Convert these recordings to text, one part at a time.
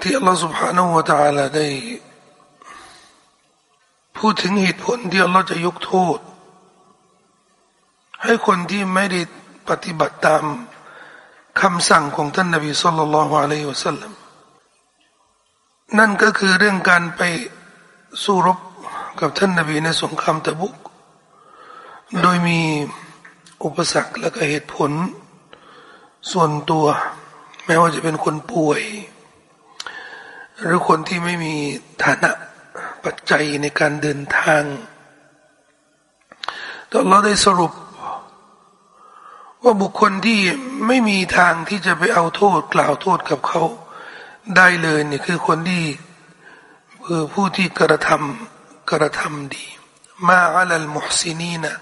ที่อัลลอฮฺ سبحانه และ تعالى ได้พูดถึงเหตุผลที่อัลลอฮฺจะยกโทษ ให้คนที่ไม่ได้ปฏิบัติตามคำสั่งของท่านนบีสุลต่านละฮ์อะลัยฮิวะสัลลัมนั่นก็คือเรื่องการไปสู้รบกับท่านนบีในสงครามตะบุก โดยมีอุปสรรคและก็เหตุผลส่วนตัว แม้ว่าจะเป็นคนป่วย หรือคนที่ไม่มีฐานะปัจจัยในการเดินทางแต่เราได้สรุป ว่าบุคคลที่ไม่มีทางที่จะไปเอาโทษกล่าวโทษกับเขาได้เลยเนี่ยคือคนที่คือผู้ที่กระทำกระทำดี มาอัลลมุฮซินีนะ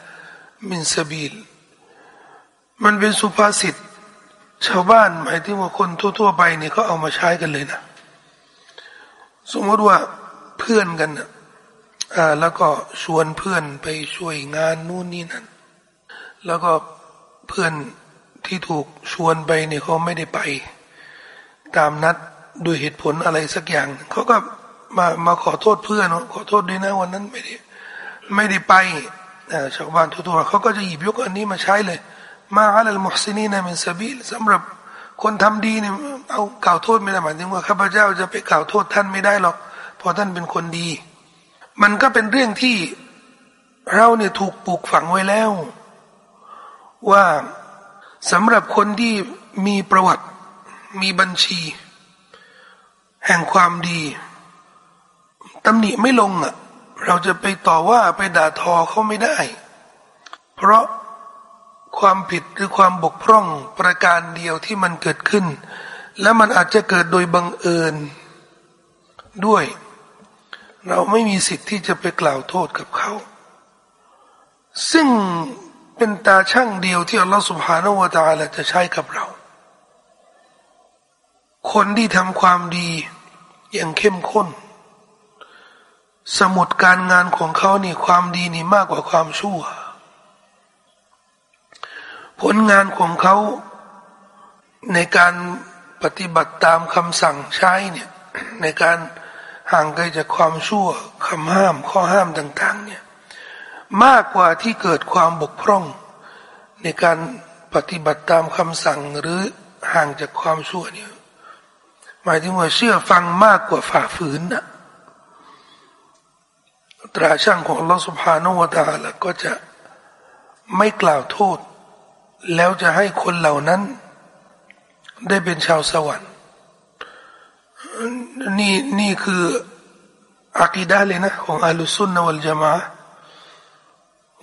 มินสบิลมันเป็นสุภาษิตชาวบ้านหมายถึงว่าคนทั่วๆไปเนี่ยเขาเอามาใช้กันเลยนะ สมมติว่าเพื่อนกันอ่าแล้วก็ชวนเพื่อนไปช่วยงานนู่นนี่นั่น แล้วก็เพื่อนที่ถูกชวนไปเนี่ยเขาไม่ได้ไป ตามนัดด้วยเหตุผลอะไรสักอย่างเขาก็มามาขอโทษเพื่อนขอโทษด้วยนะวันนั้นไม่ได้ไม่ได้ไปชาวบ้านทั่วๆเขาก็จะหยิบยกอันนี้มาใช้เลย มาอัลลมุฮซินีนะมินซาบิลสำหรับ คนทำดีเนี่ยเอากล่าวโทษไม่ได้หมายถึงว่าข้าพเจ้าจะไปกล่าวโทษท่านไม่ได้หรอกเพราะท่านเป็นคนดี มันก็เป็นเรื่องที่เราเนี่ยถูกปลูกฝังไว้แล้ว ว่าสำหรับคนที่มีประวัติมีบัญชี แห่งความดีตำหนิไม่ลงอะ เราจะไปต่อว่าไปด่าทอเขาไม่ได้ เพราะ ความผิดหรือความบกพร่องประการเดียวที่มันเกิดขึ้น และมันอาจจะเกิดโดยบังเอิญด้วย เราไม่มีสิทธิ์ที่จะไปกล่าวโทษกับเขา ซึ่งเป็นตาช่างเดียวที่อัลลอฮฺสุบฮานาวะตาลจะใช้กับเรา คนที่ทำความดีอย่างเข้มข้น สมุดการงานของเขานี่ความดีนี่มากกว่าความชั่ว ผลงานของเขาในการปฏิบัติตามคำสั่งใช้เนี่ยในการห่างไกลจากความชั่วคำห้ามข้อห้ามต่าง ๆ เนี่ยมากกว่าที่เกิดความบกพร่อง ในการปฏิบัติตามคำสั่งหรือห่างจากความชั่วเนี่ยหมายถึงว่าเชื่อฟังมากกว่าฝ่าฝืนนะตราช่างของลอสุภานวตาละก็จะไม่กล่าวโทษ แล้วจะให้คนเหล่านั้น ได้เป็นชาวสวรรค์นี่นี่คืออักีดาเลยนะของอัลลสุนนะวัลจามะ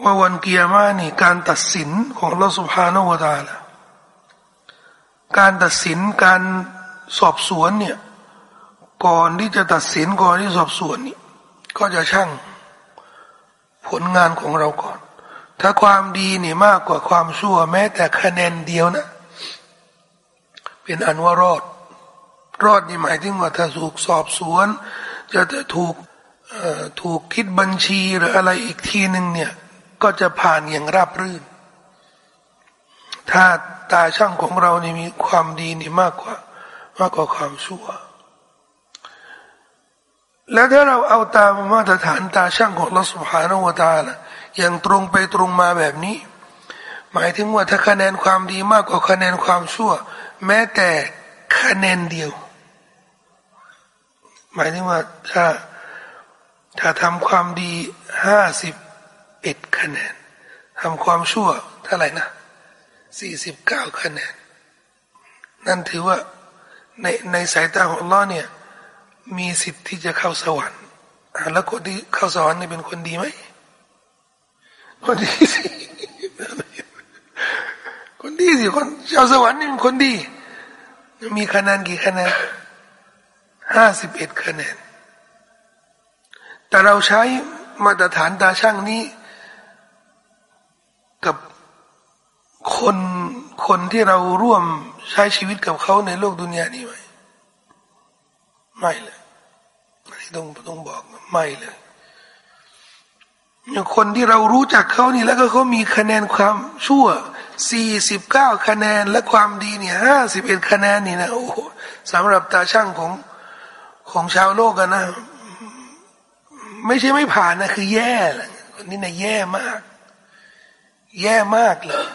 ว่าวันกิยามานี่การตัดสินของลอสุภานวตาละการตัดสินการสอบสวนเนี่ยก่อนที่จะตัดสินก่อนที่สอบสวนนี่ก็จะช่างผลงานของเราก่อน ถ้าความดีนี่มากกว่าความชั่ว แม้แต่คะแนนเดียวนะ เป็นอันว่ารอด รอดนี่หมายถึงว่าถ้าถูกสอบสวนจะจะถูกถูกคิดบัญชีหรืออะไรอีกทีหนึ่งเนี่ย ก็จะผ่านอย่างราบรื่น ถ้าตาช่างของเรานี่มีความดีนี่มากกว่า มากกว่าความชั่ว แล้วถ้าเราเอาตามมาตรฐานตาช่างของเราสุภาโนวตาละ อย่างตรงไปตรงมาแบบนี้ หมายถึงว่าถ้าคะแนนความดีมากกว่าคะแนนความชั่ว แม้แต่คะแนนเดียว หมายถึงว่าถ้าถ้าทำความดีห้าสิบเอ็ดคะแนนทำความชั่วเท่าไหร่นะสี่สิบเก้าคะแนน นั่นถือว่าในในสายตาของล้อเนี่ยมีสิทธิ์ที่จะเข้าสวรรค์แล้วคนที่เข้าสวรรค์นี่เป็นคนดีไหม คนดีสิคนดีสิคนชาวสวรรค์นี่มันคนดี มีคะแนนกี่คะแนนห้าสิบเอ็ดคะแนน แต่เราใช้มาตรฐานตาช่างนี้ กับคนคนที่เราร่วมใช้ชีวิตกับเขาในโลกดุนยานี้ไหมไม่เลยต้องต้องบอกไม่เลย อย่างคนที่เรารู้จักเขานี่แล้วก็เขามีคะแนนความชั่วสี่สิบเก้าคะแนนและความดีเนี่ยห้าสิบเอ็ดคะแนนนี่นะโอ้สำหรับตาช่างของของชาวโลกกันนะ ไม่ใช่ไม่ผ่านนะ คือแย่แหละคนนี้นะแย่มาก แย่มากเลย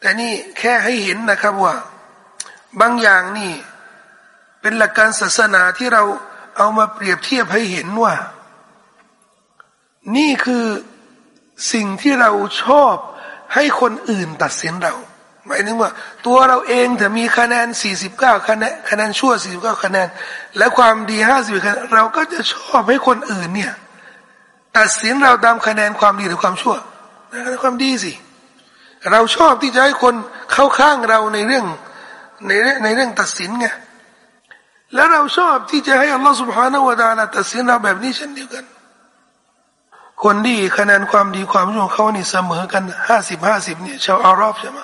แต่นี่แค่ให้เห็นนะครับว่า บางอย่างนี่ เป็นหลักการศาสนาที่เราเอามาเปรียบเทียบให้เห็นว่า นี่คือสิ่งที่เราชอบให้คนอื่นตัดสินเราหมายถึงว่า ตัวเราเองถ้ามีคะแนน 49 คะแนนคะแนนชั่ว 49 คะแนน และความดี50คะแนนเราก็จะชอบให้คนอื่นเนี่ย ตัดสินเราตามคะแนนความดีหรือความชั่วความดีสิ เราชอบที่จะให้คนเข้าข้างเราในเรื่องในในเรื่องตัดสินไงแล้วเราชอบที่จะให้อัลลอฮฺสุบฮานาวะตาลาตัดสินเราแบบนี้เช่นเดียวกัน คนดีคะแนนความดีความชั่วเขานี่เสมอกันห้าสิบห้าสิบเนี่ยชาวอารอบใช่ไหม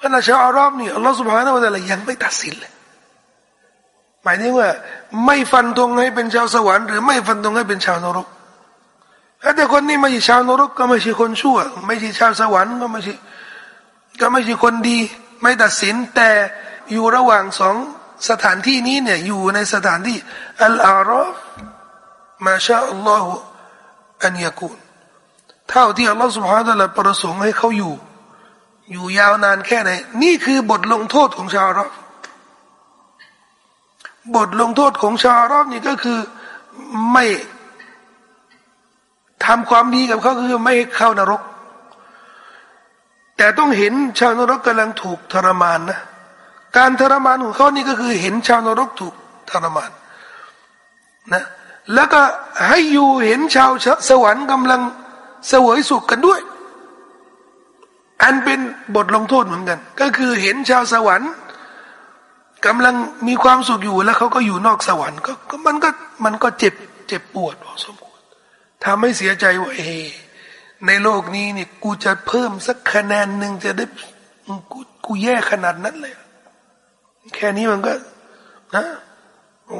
ขณะชาวอารอบนี่อัลลอฮฺสุบฮานาวะตาลายังไม่ตัดสินเลยหมายถึงว่า ไม่ฟันตรงให้เป็นชาวสวรรค์หรือไม่ฟันตรงให้เป็นชาวนรกแต่คนนี้ไม่ใช่ชาวนรกก็ไม่ใช่คนชั่ว ไม่ใช่ชาวสวรรค์ก็ไม่ใช่ก็ไม่ใช่คนดี ไม่ตัดสินแต่อยู่ระหว่างสองสถานที่นี้เนี่ยอยู่ในสถานที่อัลอารอฟมาชาอัลลอฮฺ อันยากูนเท่าที่อัลลอฮฺสุบฮานะละประสงค์ให้เขาอยู่ อยู่ยาวนานแค่ไหน นี่คือบทลงโทษของชาวรอฟบทลงโทษของชาวรอฟนี่ก็คือไม่ทำความดีกับเขาคือไม่เข้านรก แต่ต้องเห็นชาวนรกกำลังถูกทรมานนะการทรมานของเขานี่ก็คือเห็นชาวนรกถูกทรมานนะ แล้วก็ให้อยู่เห็นชาวสวรรค์กำลังเสวยสุขกันด้วย อันเป็นบทลงโทษเหมือนกัน ก็คือเห็นชาวสวรรค์กำลังมีความสุขอยู่แล้วเขาก็อยู่นอกสวรรค์ก็มันก็มันก็เจ็บเจ็บปวดพอสมควรทำให้เสียใจว่าเอในโลกนี้นี่กูจะเพิ่มสักคะแนนหนึ่งจะได้กูกูแย่ขนาดนั้นเลย แค่นี้มันก็นะ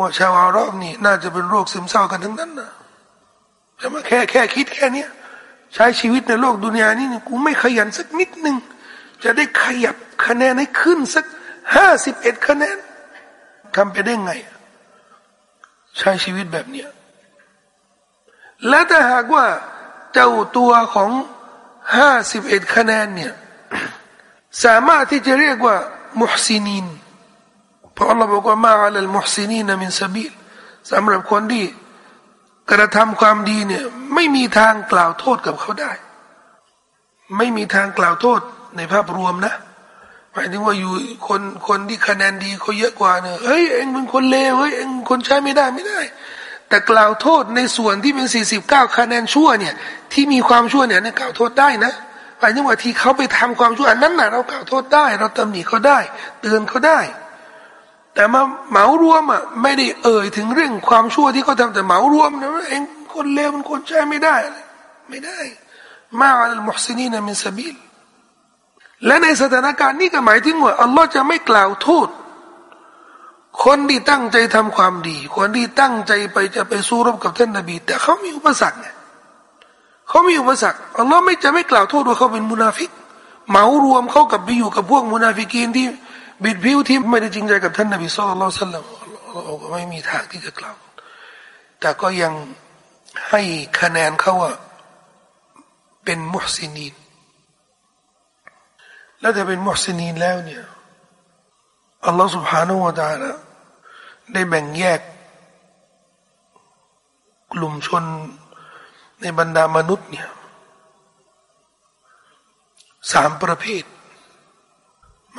ว่าชาวอารอบนี่น่าจะเป็นโรคซึมเศร้ากันทั้งนั้นนะใช่ไหมแค่แค่คิดแค่เนี้ยใช้ชีวิตในโลกดุนยานี้กูไม่ขยันสักนิดหนึ่งจะได้ขยับคะแนนให้ขึ้นสักห้าสิบเอ็ดคะแนนทำไปได้ไง ใช้ชีวิตแบบเนี้ยและถ้าหากว่าเจ้าตัวของห้าสิบเอ็ดคะแนนเนี่ย สามารถที่จะเรียกว่าمحسنين เพราะอัลลอฮ์บอกว่าما على المحسنين من سبيلสำหรับคนที่กระทำความดีเนี่ยไม่มีทางกล่าวโทษกับเขาได้ ไม่มีทางกล่าวโทษในภาพรวมนะหมายถึงว่าอยู่คนคนที่คะแนนดีเขาเยอะกว่าเนี่ยเฮ้ยเองเป็นคนเลวเฮ้ยเองคนใช้ไม่ได้ไม่ได้ แต่กล่าวโทษในส่วนที่เป็นสี่สิบเก้าคะแนนชั่วเนี่ยที่มีความชั่วเนี่ยเนี่ยกล่าวโทษได้นะหมายถึงว่าที่เขาไปทำความชั่วอันนั้นน่ะเรากล่าวโทษได้ เราตำหนิเขาได้ เตือนเขาได้ แต่มาเหมารวมอะไม่ได้เอ่ยถึงเรื่องความชั่วที่เขาทาแต่เหมารวมนะเองคนเลวมันคนใช้ไม่ได้ ไม่ได้ ما على المحسنين من سبيلและในสถานการณ์นี้ก็หมายถึงว่าอัลลอฮ์จะไม่กล่าวโทษคนที่ตั้งใจทำความดี คนที่ตั้งใจไปจะไปสู้รบกับท่านนบี แต่เขามีอุปสรรคเขามีอุปสรรคอัลลอฮ์ไม่จะไม่กล่าวโทษว่าเขาเป็นมุนาฟิกเหมารวมเขากับไปอยู่กับพวกمنافقين ที่ บิดผิวที่ไม่ได้จริงใจกับท่านนบีสุลต่านสัลลัมเราก็ไม่มีทางที่จะกล่าวแต่ก็ยังให้คะแนนเขาว่าเป็นมุฮซินีนแล้วถ้าเป็นมุฮซินีนแล้วเนี่ยอัลลอฮฺ سبحانه และ تعالى ได้แบ่งแยก กลุ่มชนในบรรดามนุษย์เนี่ยสามประเภท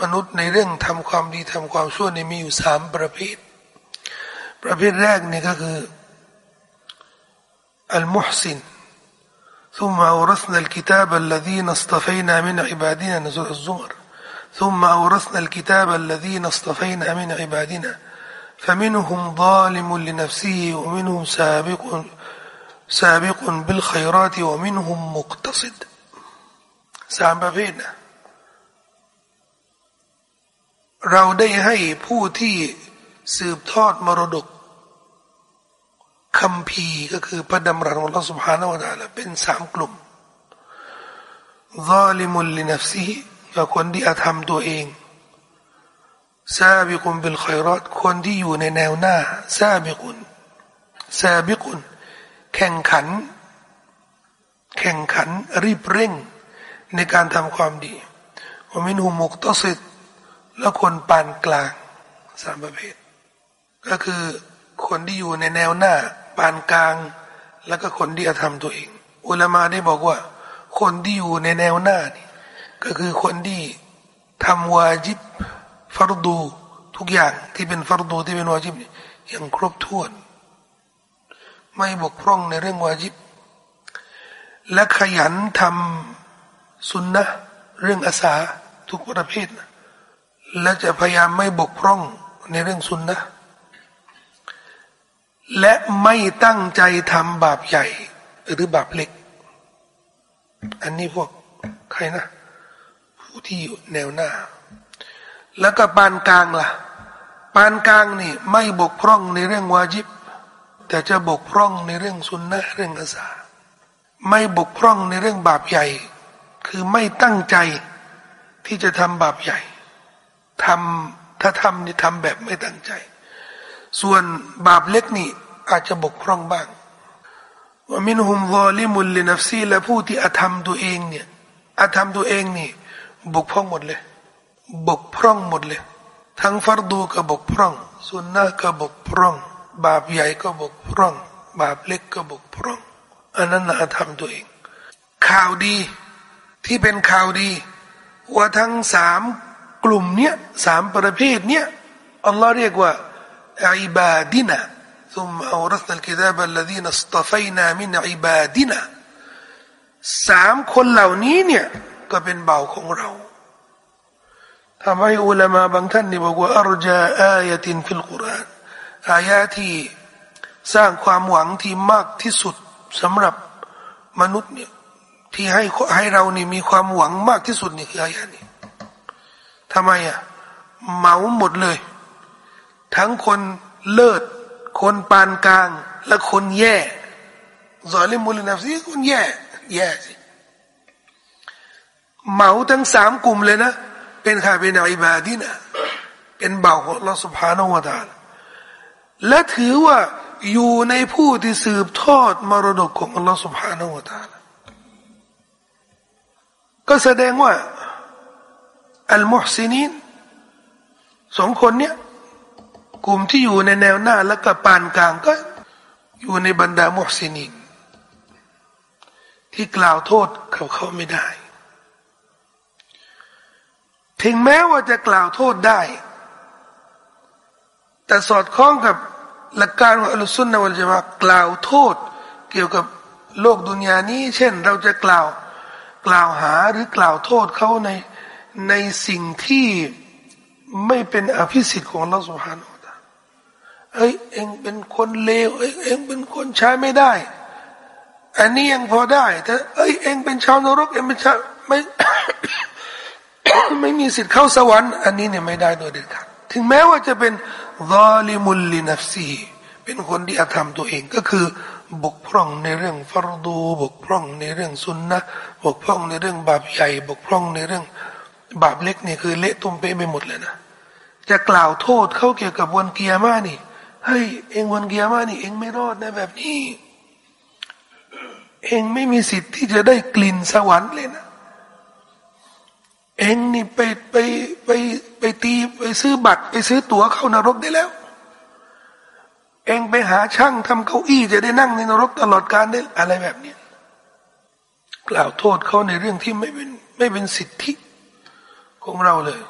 มนุษย์ในเรื่องทำความดีทำความชั่วนี่มีอยู่สามประเภท ประเภทแรกนี่ก็คืออัลมุฮซิน ثم أورثنا الكتاب الذين اصطفينا من عبادنا نزول الزمر ثم أورثنا الكتاب الذين اصطفينا من عبادنا فمنهم ظالم لنفسه ومنهم سابق سابق بالخيرات ومنهم مقتصد ส เราได้ให้ผู้ที่สืบทอดมรดกคำพีก็คือพระดำรัสของเราสุภาโนดาเป็นสามกลุ่มซาลิมุลลินัฟซีกับคนที่อาธรรมตัวเองซาบิคุนเป็นคอยรอดคนที่อยู่ในแนวหน้าซาบิคุนซาบิคุนแข่งขัน แข่งขันรีบเร่งในการทำความดีวมินหุมุกตสิท และคนปานกลางสามประเภท ก็คือคนที่อยู่ในแนวหน้า ปานกลาง แล้วก็คนที่จะทำตัวเอง อุลามาได้บอกว่า คนที่อยู่ในแนวหน้านี่ก็คือคนที่ทำวาจิบฟารดูทุกอย่างที่เป็นฟารดูที่เป็นวาจิบอย่างครบถ้วน ไม่บกพร่องในเรื่องวาจิบ และขยันทำสุนนะเรื่องอาสาทุกประเภทนะ และจะพยายามไม่บกพร่องในเรื่องสุนนะและไม่ตั้งใจทำบาปใหญ่ หรือบาปเล็ก อันนี้พวกใครนะ ผู้ที่อยู่แนวหน้า แล้วก็ปานกลางล่ะ ปานกลางนี่ไม่บกพร่องในเรื่องวาจิบ แต่จะบกพร่องในเรื่องสุนนะเรื่องอาสาไม่บกพร่องในเรื่องบาปใหญ่ คือไม่ตั้งใจที่จะทำบาปใหญ่ ทำถ้าทำนี่ทำแบบไม่ตั้งใจ ส่วนบาปเล็กนี่อาจจะบกพร่องบ้างว่ามินหุมวอลิมุลลินัฟซีและผู้ที่อาธรรมตัวเองเนี่ยอาธรรมตัวเองนี่ บกพร่องหมดเลย บกพร่องหมดเลย ทั้งฟัรดูก็บกพร่องสุนนะก็บกพร่อง บาปใหญ่ก็บกพร่อง บาปเล็กก็บกพร่องอันนั้นอาธรรมตัวเอง ข่าวดีที่เป็นข่าวดี ว่าทั้งสาม กลุ่มเนี้ยสามประเภทเนี้ยอัลลอฮ์เรียกว่าอิบาดินะซุมเอารัสนัลกิดาบัลลดีนัสตฟันามินอิบาดินะสามคนเหล่านี้เนี่ยก็เป็นเบาของเราทำให้อุลามาบางท่านนี่บอกว่าอารจาอายตินฟิลกุรานอายาที่สร้างความหวังที่มากที่สุดสำหรับมนุษย์เนี่ยที่ให้ให้เรานี่มีความหวังมากที่สุดนี่คืออายานี้ ทำไมอะเหมาหมดเลย ทั้งคนเลิศ คนปานกลาง และคนแย่ซอลิมุลนัฟซีคนแย่ แย่สิเหมาทั้งสามกลุ่มเลยนะ เป็นใครเป็นอิบาดีนะเป็นเบาของเราสุภาโนวตาและถือว่าอยู่ในผู้ที่สืบทอดมรดกของอัลลอฮฺสุบฮานาวตาลก็แสดงว่า อัลมุฮซินีนสองคนเนี้ยกลุ่มที่อยู่ในแนวหน้าและก็ปานกลางก็ อยู่ในบรรดามุฮซินีนที่กล่าวโทษเขาเขาไม่ได้ ถึงแม้ว่าจะกล่าวโทษได้ แต่สอดคล้องกับหลักการของอัลสุนนะวัลจะมากล่าวโทษ เกี่ยวกับโลกดุนยานี้ เช่น เราจะกล่าวกล่าวหาหรือกล่าวโทษเขาใน ในสิ่งที่ไม่เป็นอภิสิทธิ์ของเราสุภาโนตาเอ้ยเองเป็นคนเลวเอ้ยเองเป็นคนใช้ไม่ได้ อันนี้ยังพอได้แต่เอ้ยเองเป็นชาวนรกเองเป็นชาวไม่ไม่มีสิทธิ์เข้าสวรรค์อันนี้เนี่ยไม่ได้โดยเด็ดขาดถึงแม้ว่าจะเป็นรอลิมุลลินัฟซีเป็นคนที่อาธรรมตัวเองก็คือบกพร่องในเรื่องฟารดู บกพร่องในเรื่องสุนนะบกพร่องในเรื่องบาปใหญ่ บกพร่องในเรื่อง บาปเล็กเนี่ยคือเละตุ้มเป๊ไปหมดเลยนะจะกล่าวโทษเขาเกี่ยวกับวันเกียร์มานี่เฮ้ยเองวันเกียร์มานี่ เองไม่รอดนะแบบนี้ เองไม่มีสิทธิ์ที่จะได้กลิ่นสวรรค์เลยนะเองนี่ไปไปไปไปตีไปซื้อบัตรไปซื้อตั๋วเข้านรกได้แล้ว เองไปหาช่างทำเก้าอี้จะได้นั่งในนรกตลอดการได้อะไรแบบนี้กล่าวโทษเขาในเรื่องที่ไม่เป็นไม่เป็นสิทธิ ของเราเลย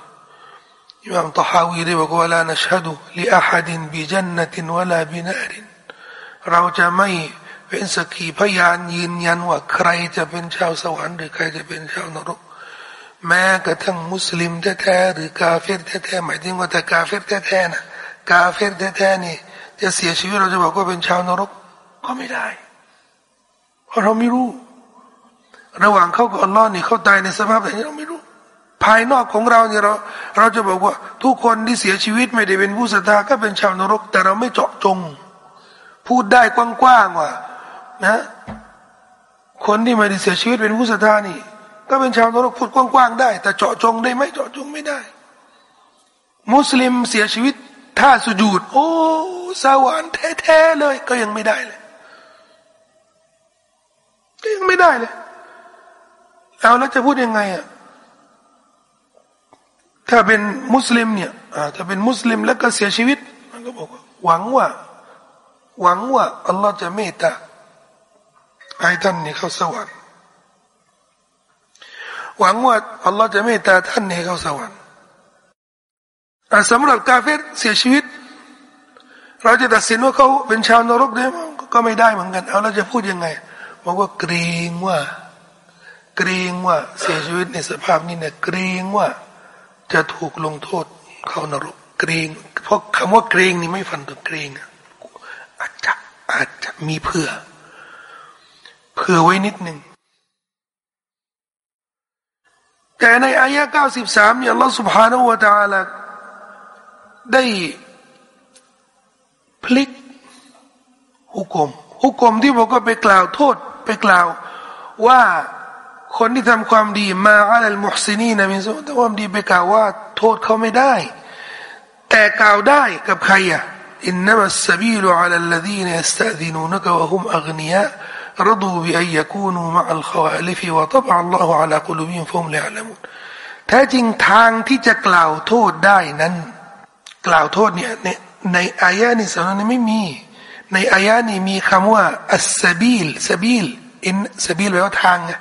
อิมามตฮาวีได้บอกว่าลานัชฮดุลิอาฮัดินบิจันนตินวลาบินารินเราจะไม่เป็นสกีพยานยืนยันว่าใครจะเป็นชาวสวรรค์หรือใครจะเป็นชาวนรก แม้กระทั่งมุสลิมแท้ๆหรือกาเฟรแท้ๆหมายถึงว่าแต่กาเฟรแท้ๆนะกาเฟรแท้ๆนี่ จะเสียชีวิตเราจะบอกว่าเป็นชาวนรกก็ไม่ได้ เพราะเราไม่รู้ ระหว่างเขากับอัลลอฮ์นี่เขาตายในสภาพไหนเราไม่รู้ ภายนอกของเราเนี่ยเราเราจะบอกว่าทุกคนที่เสียชีวิตไม่ได้เป็นผู้ศรัทธาก็เป็นชาวนรก แต่เราไม่เจาะจง พูดได้กว้างๆว่านะคนที่ไม่ได้เสียชีวิตเป็นผู้ศรัทธานี่ ก็เป็นชาวนรกพูดกว้างๆได้ แต่เจาะจงได้ไหมเจาะจงไม่ได้ มุสลิมเสียชีวิตถ้าสุญูดโอ้สวรรค์แท้ๆเลย ก็ยังไม่ได้เลยก็ยังไม่ได้เลยเอาแล้วจะพูดยังไงอะ ถ้าเป็นมุสลิมเนี่ยถ้าเป็นมุสลิมแล้วก็เสียชีวิตมันก็บอกว่าหวังว่า หวังว่าอัลลอฮ์จะเมตตาให้ท่านเนี่ยเข้าสวรรค์หวังว่าอัลลอฮ์จะเมตตาท่านนี่เข้าสวรรค์แต่สำหรับกาเฟรเสียชีวิต เราจะตัดสินว่าเขาเป็นชาวนรกได้ก็ไม่ได้เหมือนกันเอาเราจะพูดยังไงบอกว่าเกรงว่า เกรงว่าเสียชีวิตในสภาพนี้เนี่ยเกรงว่า จะถูกลงโทษเข้านรกเกรงเพราะคำว่าเกรงนี่ไม่ฟันตัวเกรงอาจจะอาจจะมีเผื่อเผื่อไว้นิดหนึ่งแต่ในอายะ93เนี่ยอัลลอฮฺ سبحانه และ تعالى ได้พลิกฮุกมฮุกมที่บอกว่าไปกล่าวโทษไปกล่าวว่า คนที่ทำความดีมาอะไรมุฮซีนีนะมินซูแต่ความดีไปกล่าวว่า โทษเขาไม่ได้ แต่กล่าวได้กับใครอะإنما السبيل على الذين يستأذنونك وهم أغنياء رضوا بأن يكونوا مع الخوالف وطبع الله على قلوبهم فهم لا يعلمونแท้จริงทางที่จะกล่าวโทษได้นั้น กล่าวโทษเนี่ยในในอายะนี้สำนวนนี้ไม่มี ในอายะนี้มีคำว่าالسبيل سبيل إن سبيلแปลว่าทางไง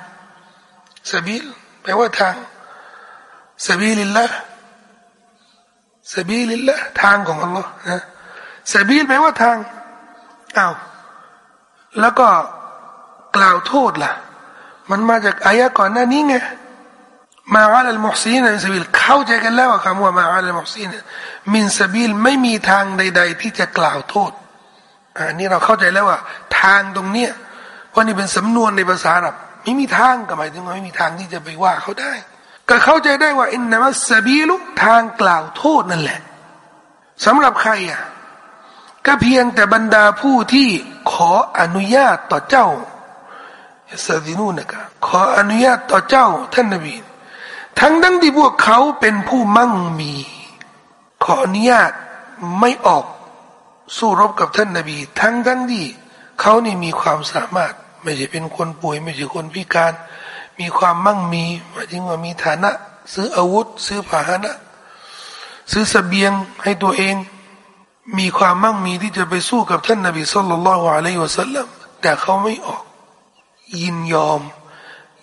سبيل แปลว่าทาง سبيل الله سبيل اللهทางของอัลลอฮ์นะسبيل แปลว่าทางอ้าวแล้วก็กล่าวโทษล่ะ มันมาจากอายะก่อนหน้านี้ไงما على المحسنين من سبيلเข้าใจกันแล้วคำว่าما على المحسنين من سبيلไม่มีทางใด ๆ ที่จะกล่าวโทษอันนี้เราเข้าใจแล้วว่า ทางตรงเนี้ยเพราะนี่เป็นสำนวนในภาษาอาหรับ ไม่มีทางก็หมายถึงว่าไม่มีทางที่จะไปว่าเขาได้ ก็เข้าใจได้ว่าอินนามัสบีลุทางกล่าวโทษนั่นแหละสำหรับใครอะก็เพียงแต่บรรดาผู้ที่ขออนุญาตต่อเจ้าสดินูนะกะขออนุญาตต่อเจ้าท่านนบีทั้งดังที่พวกเขาเป็นผู้มั่งมี ขออนุญาตไม่ออกสู้รบกับท่านนบี ทั้งทั้งที่เขานี่มีความสามารถ ไม่ใช่เป็นคนป่วย ไม่ใช่คนพิการ มีความมั่งมีหมายถึงว่ามีฐานะ ซื้ออาวุธ ซื้อผาหนะ ซื้อสเสบียงให้ตัวเอง มีความมั่งมีที่จะไปสู้กับท่านนบีสุลต่านละฮ์อะลัยฮิวะสัลลัมแต่เขาไม่ออก ยินยอม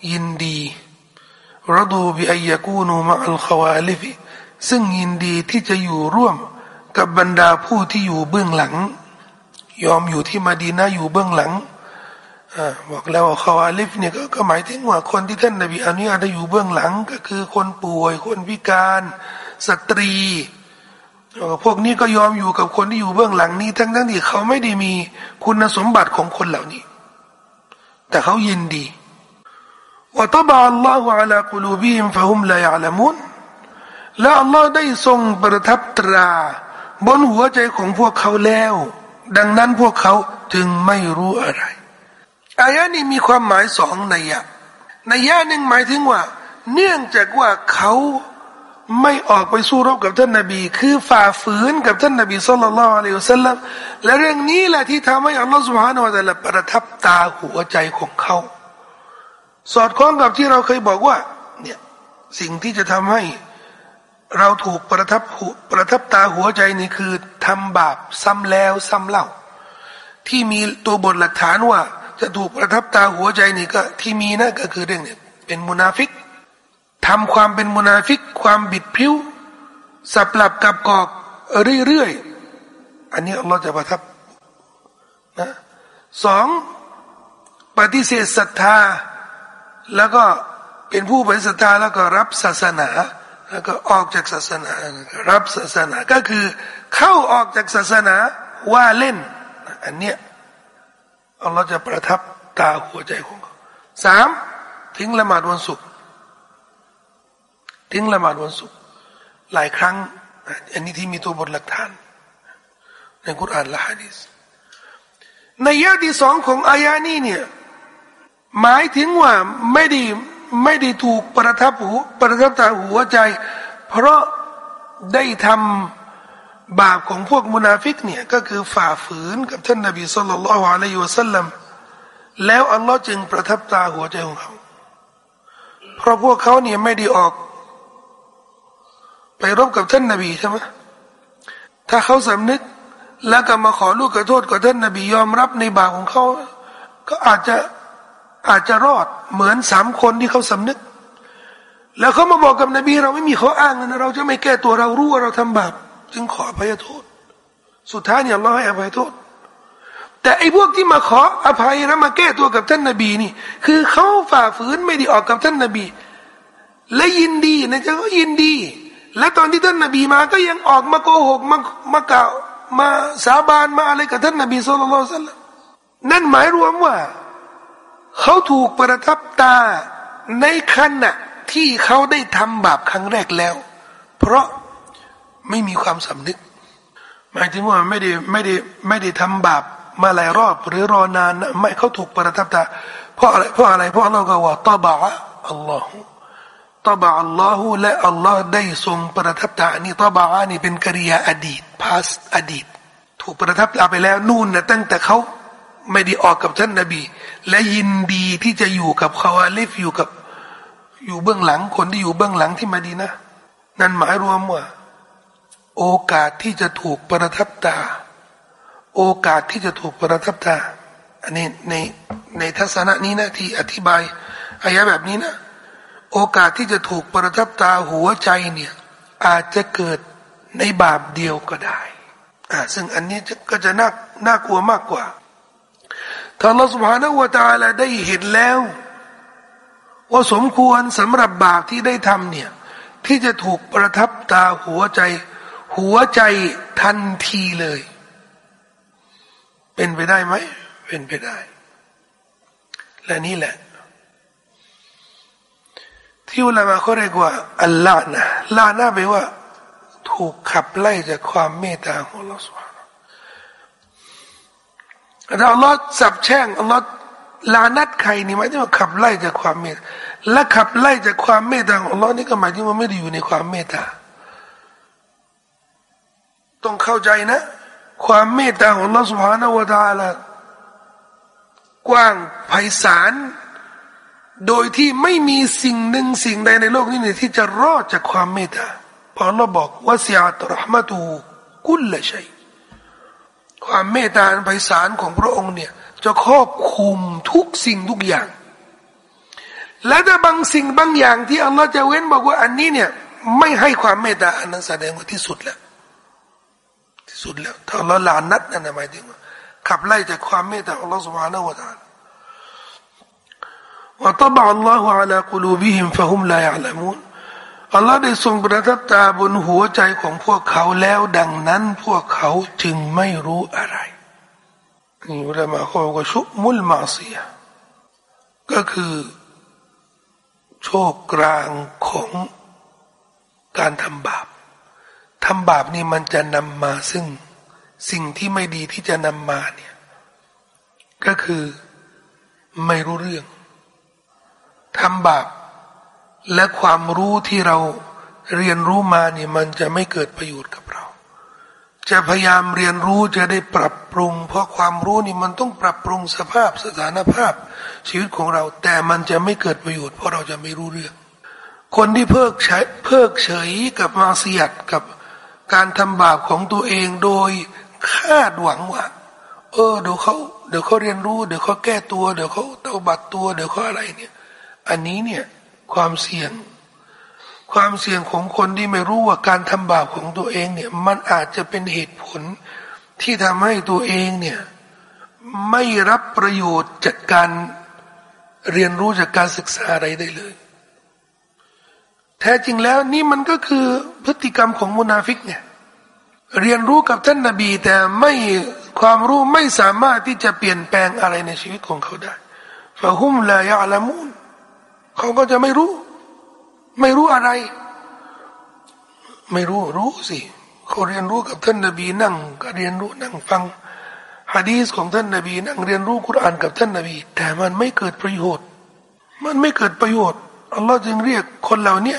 ยินดีรดูบิอายกูนูมาอัลขวาลิฟิซึ่งยินดีที่จะอยู่ร่วมกับบรรดาผู้ที่อยู่เบื้องหลัง ยอมอยู่ที่มาดีนาอยู่เบื้องหลัง บอกแล้วว่าخوالفเนี่ยก็หมายถึงว่าคนที่ท่านนบีอนุญาตให้อยู่เบื้องหลัง ก็คือคนป่วย คนพิการสตรีพวกนี้ก็ยอมอยู่กับคนที่อยู่เบื้องหลังนี้ ทั้งทั้งที่เขาไม่ได้มีคุณสมบัติของคนเหล่านี้ แต่เขายินดีوطبع الله على قلوبهم فهم لا يعلمونและอัลลอฮ์ได้ทรงประทับตรา บนหัวใจของพวกเขาแล้ว ดังนั้นพวกเขาจึงไม่รู้อะไร อายะนี้มีความหมายสองในยะในยะหนึ่งหมายถึงว่า เนื่องจากว่าเขาไม่ออกไปสู้รบกับท่านนาบี คือฝ่าฝืนกับท่านนาบีสุลต่านละอัลลอฮฺสัลลัมและเรื่องนี้แหละที่ทำให้อัลลอฮฺสุบฮานาวะตะละประทับตาหัวใจของเขา สอดคล้องกับที่เราเคยบอกว่าเนี่ยสิ่งที่จะทำให้เราถูกประทับประทับตาหัวใจนี่คือทำบาปซ้ำแล้วซ้ำเล่า ที่มีตัวบทหลักฐานว่า จะถูกประทับตาหัวใจนี่ก็ ที่มีนะก็คือเรื่องเนี้เป็นมุนาฟิกทำความเป็นมุนาฟิก ความบิดพิ้วสับหลับกับกอกเรื่อยๆอันนี้อัลลอฮ์จะประทับนะสองปฏิเสธศรัทธา แล้วก็เป็นผู้ปฏิเสธศรัทธาแล้วก็รับศาสนา แล้วก็ออกจากศาสนา รับศาสนาก็คือเข้าออกจากศาสนาว่าเล่น อันเนี้ย อัลลอฮ์จะประทับตาหัวใจของเขาสามทิ้งละหมาดวันศุกร์ทิ้งละหมาดวันศุกร์หลายครั้ง อันนี้ที่มีตัวบทหลักฐาน ในกุรอานและฮะดีษในยะที่สองของอายานี้เนี่ยหมายถึงว่าไม่ได้ไม่ได้ถูกประทับหูประทับตาหัวใจ เพราะได้ทำ บาปของพวกมุนาฟิกเนี่ยก็คือฝ่าฝืนกับท่านนบีสุลต่านละฮ์อะลัยฮิวะสัลลัมแล้วอัลลอฮ์จึงประทับตาหัวใจของเขา เพราะพวกเขาเนี่ยไม่ได้ออก ไปรบกับท่านนบีใช่ไหมถ้าเขาสำนึกแล้วก็มาขอลูกขอโทษกับท่านนบียอมรับในบาปของเขา ก็อาจจะอาจจะรอดเหมือนสามคนที่เขาสำนึก แล้วเขามาบอกกับนบีเราไม่มีข้ออ้างนะเราจะไม่แก้ตัวเรารู้ว่าเราทำบาป จึงขออภัยโทษ สุดท้ายเนี่ยเราให้อภัยโทษ แต่ไอ้พวกที่มาขออภัยแล้วมาแก้ตัวกับท่านนบีนี่ คือเขาฝ่าฝืนไม่ได้ออกกับท่านนบี และยินดีนะจะก็ยินดี และตอนที่ท่านนบีมาก็ยังออกมาโกหกมามากล่าวมาสาบานมาอะไรกับท่านนบีสุลต่านนั่นหมายรวมว่าเขาถูกประทับตาในขณะที่เขาได้ทำบาปครั้งแรกแล้ว เพราะ ไม่มีความสำนึก หมายถึงว่าไม่ได้ไม่ได้ไม่ได้ทำบาปมาหลายรอบ หรือรอนานไม่เขาถูกประทับตาเพราะอะไรเพราะอะไรเพราะเราก็ว่าตบะอัลลอฮฺตบะอัลลอฮฺและอัลลอฮฺได้ทรงประทับตานี่ตบะนี่เป็นกริยาอดีต past อดีต ถูกประทับตาไปแล้วนู่นนะตั้งแต่เขาไม่ได้ออกกับท่านนบี และยินดีที่จะอยู่กับคาวาลิฟอยู่กับอยู่เบื้องหลังคนที่อยู่เบื้องหลังที่มาดีนะ นั่นหมายรวมว่า โอกาสที่จะถูกประทับตา โอกาสที่จะถูกประทับตา อันนี้ในในทัศนะนี้นะที่อธิบายอายะแบบนี้นะ โอกาสที่จะถูกประทับตาหัวใจเนี่ย อาจจะเกิดในบาปเดียวก็ได้อ่าซึ่งอันนี้ก็จะน่าน่ากลัวมากกว่า ถ้าเราสุภาณวตาลาได้เห็นแล้ว ว่าสมควรสำหรับบาปที่ได้ทำเนี่ย ที่จะถูกประทับตาหัวใจ หัวใจทันทีเลย เป็นไปได้ไหม เป็นไปได้ และนี่แหละ ที่อุลามาเขาเรียกว่าอัลลาห์นะลานะแปลว่า ถูกขับไล่จากความเมตตาของเราสุภาถ้าอัลลอฮ์สับแช่งอัลลอฮ์ลานัดใครนี่หมายถึงว่าขับไล่จากความเมตตาและขับไล่จากความเมตตาของอัลลอฮ์นี่ก็หมายถึงว่าไม่ได้อยู่ในความเมตตา ต้องเข้าใจนะ ความเมตตาของอัลอสุภาณวตาละกว้างไพศาลโดยที่ไม่มีสิ่งหนึ่งสิ่งใดในโลกนี้เนี่ยที่จะรอดจากความเมตตาเพราะอัลลอฮ์บอกว่าเสียตรหมตูกุลละชัยความเมตตาไพศาลของพระองค์เนี่ย จะครอบคุมทุกสิ่งทุกอย่าง และถ้าบางสิ่งบางอย่างที่อัลลอฮ์จะเว้นบอกว่าอันนี้เนี่ย ไม่ให้ความเมตตาอันนั้นแสดงว่าที่สุดแล้ว สุดแล้วถ้าอัลลอฮ์ลานัดนั่นหมายถึงว่าขับไล่จากความเมตตาอัลลอฮ์ سبحانه และ تعالى ว่าตบะอัลลอฮฺ على قلوبهم فهم لا يعلمون อัลลอฮ์ได้ทรงประทับตาบนหัวใจของพวกเขาแล้วดังนั้นพวกเขาจึงไม่รู้อะไรนี่เวลามาเขาบอกชุมุลมาเสียก็คือ โชคกลางของการทำบาป ทำบาปนี่มันจะนำมาซึ่งสิ่งที่ไม่ดีที่จะนำมาเนี่ย ก็คือไม่รู้เรื่องทำบาปและความรู้ที่เราเรียนรู้มาเนี่ยมันจะไม่เกิดประโยชน์กับเรา จะพยายามเรียนรู้จะได้ปรับปรุง เพราะความรู้นี่มันต้องปรับปรุงสภาพสถานภาพ ชีวิตของเรา แต่มันจะไม่เกิดประโยชน์เพราะเราจะไม่รู้เรื่อง คนที่เพิกใช้เพิกเฉยกับมาเสียดกับ การทำบาปของตัวเองโดยคาดหวังว่า เออเดี๋ยวเขาเดี๋ยวเขาเรียนรู้เดี๋ยวเขาแก้ตัวเดี๋ยวเขาเตาบัดตัวเดี๋ยวเขาอะไรเนี่ย อันนี้เนี่ยความเสี่ยง ความเสี่ยงของคนที่ไม่รู้ว่าการทำบาปของตัวเองเนี่ย มันอาจจะเป็นเหตุผลที่ทำให้ตัวเองเนี่ยไม่รับประโยชน์จากการเรียนรู้จากการศึกษาอะไรได้เลย แท้จริงแล้วนี่มันก็คือพฤติกรรมของมุนาฟิกไงเรียนรู้กับท่านนาบี แต่ไม่ความรู้ไม่สามารถที่จะเปลี่ยนแปลงอะไรในชีวิตของเขาได้ฟะฮุมลายะละมูนเขาก็จะไม่รู้ ไม่รู้อะไร ไม่รู้รู้สิเขาเรียนรู้กับท่านนาบีนั่งก็เรียนรู้นั่งฟังฮะดีสของท่านนาบี นั่งเรียนรู้คุรานกับท่านนาบี แต่มันไม่เกิดประโยชน์ มันไม่เกิดประโยชน์อัลลอฮ์จึงเรียกคนเหล่านี้